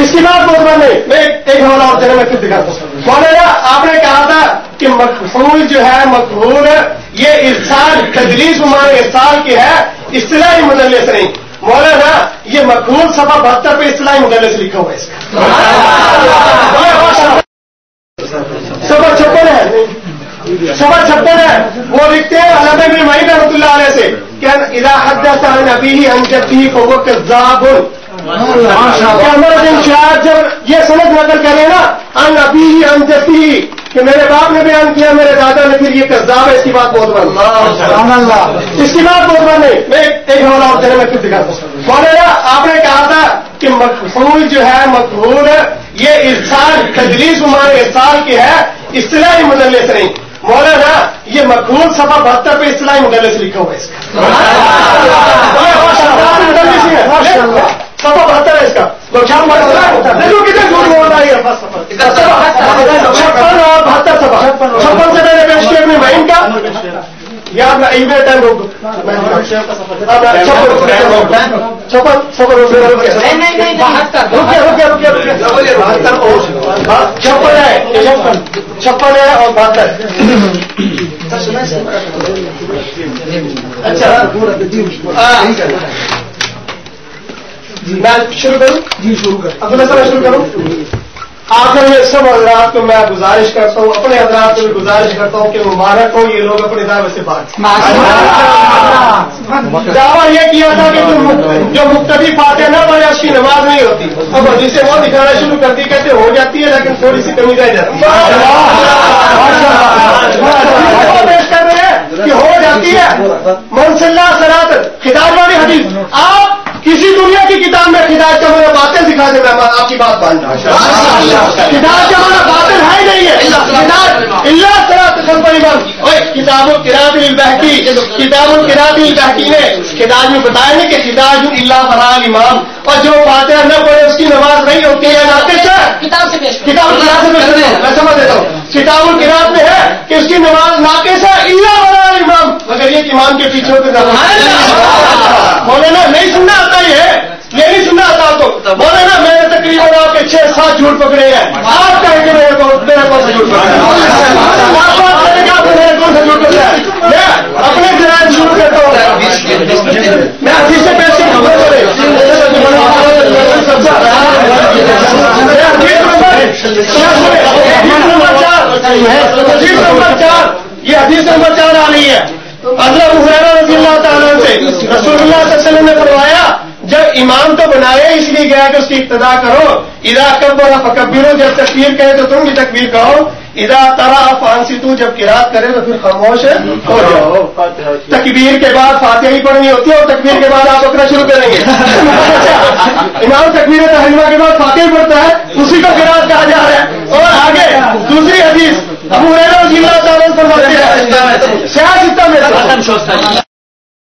S3: اس کی بات بہت بند ہے میں ایک حوالہ اور جگہ میں پھر دکھاتا ہوں۔ مولانا آپ نے کہا تھا کہ مقبول جو ہے مقبول یہ ارسال تجریز عمان ارسال کی ہے اصطلاحی مدلس نہیں۔ مولانا، یہ مقبول سفا بہتر پہ اصطلاحی مدلس لکھا ہوا ہے اس کا۔ سفا چھپن ہے۔ سفا چھپن ہے۔ وہ لکھتے ہیں علامہ بن مہین رحمۃ اللہ علیہ سے کہ اذا حدث عن ابيه عن جده فهو كذاب بن شاعر جب یہ سند نقل کرے نا ان ابھی ہی ان جتی کہ میرے باپ نے بیان کیا میرے دادا نے پھر یہ کذاب ہے اس کی بات بہت بند اس کی بات بہت بند ہے میں ایک حوالہ اور جگہ میں پھر دکھاتا ہوں آپ نے کہا تھا کہ مقبول جو ہے مقبول یہ ارسال تجریز عمان ارسال کی ہے اصطلاحی مدلس نہیں۔ مولانا یہ مقبول سفا بہتر پہ اصطلاحی مدلس لکھا ہوا ہے اس کا۔ سفا بہتر ہے اس کا۔ چھپن اور بہتر سفا چھپن سے میں کیا اپنی بہن کا یا میں ایوے ٹائم چھپن سفر چھپن۔ ہے چھپن۔ ہے اور بہتر۔ اچھا۔ میں شروع کروں؟ جی شروع کر اب میں شروع کروں؟ آخر میں سب حضرات کو میں گزارش کرتا ہوں اپنے حضرات کو بھی گزارش کرتا ہوں کہ مبارک ہو یہ لوگ اپنے دعوے سے بات دعویٰ یہ کیا تھا کہ جو مختلف فاتح نہ پڑے اس کی نماز نہیں ہوتی۔ اب جسے وہ دکھانا شروع کرتی کہتے ہو جاتی ہے لیکن تھوڑی سی کمی رہ جاتی ہے۔ وہ پیش کر رہے ہیں کہ ہو جاتی ہے۔ منصلہ سرات خطاب والی حدیث۔ آپ کسی دنیا کی کتاب میں خدایت کا مجھے باتیں سکھا دے میں آپ کی بات مان رہا ہوں۔ خدایت کا مانا باتیں ہے ہی نہیں ہے۔ اللہ کتاب القرات البحکی کتاب القرات البحکی نے خداج میں بتایا نہیں کہ خداج اللہ فرال امام اور جو فاتحہ نہ پڑھے اس کی نماز نہیں ہوتی ہے
S1: کتاب سے
S3: کتاب سے میں سمجھ دیتا ہوں۔ کتاب القرات میں ہے کہ اس کی نماز ناقص ہے اللہ فرال امام مگر یہ امام کے پیچھے ہوتے بولے نا نہیں سننا آتا ہی ہے۔ یہ نہیں سننا آتا آپ کو بولے نا میں نے تقریباً آپ کے چھ سات جھوٹ پکڑے ہیں۔ آپ کہیں گے میرے کو میرے کو جھوٹ پکڑا ہے؟ میں اپنے جرائم شروع کرتا ہوں۔ میں ابھی سے پیسے حدیث نمبر چار، یہ حدیث نمبر چار آ رہی ہے۔ حضرت حسین رضی اللہ تعالیٰ سے رسول اللہ صلی اللہ علیہ وسلم نے فرمایا جب امام تو بنایا اس لیے گیا کہ اس کی ابتدا کرو ادا کبر فکبرو، جب تکبیر کہے تو تم بھی تکبیر کہو۔ ادا ترا فانسی تو جب کراط کرے تو پھر خاموش ہو جاؤ۔ تکبیر کے بعد فاتحہ ہی پڑھنی ہوتی ہے اور تکبیر کے بعد آپ اپنا شروع کریں گے۔ امام تکبیر تحریمہ کے بعد فاتح ہی پڑھتا ہے، اسی کو کراط کہا جا رہا ہے۔ اور آگے دوسری حدیث، ابو رینا ضلع تعالیٰ پر سیاست میں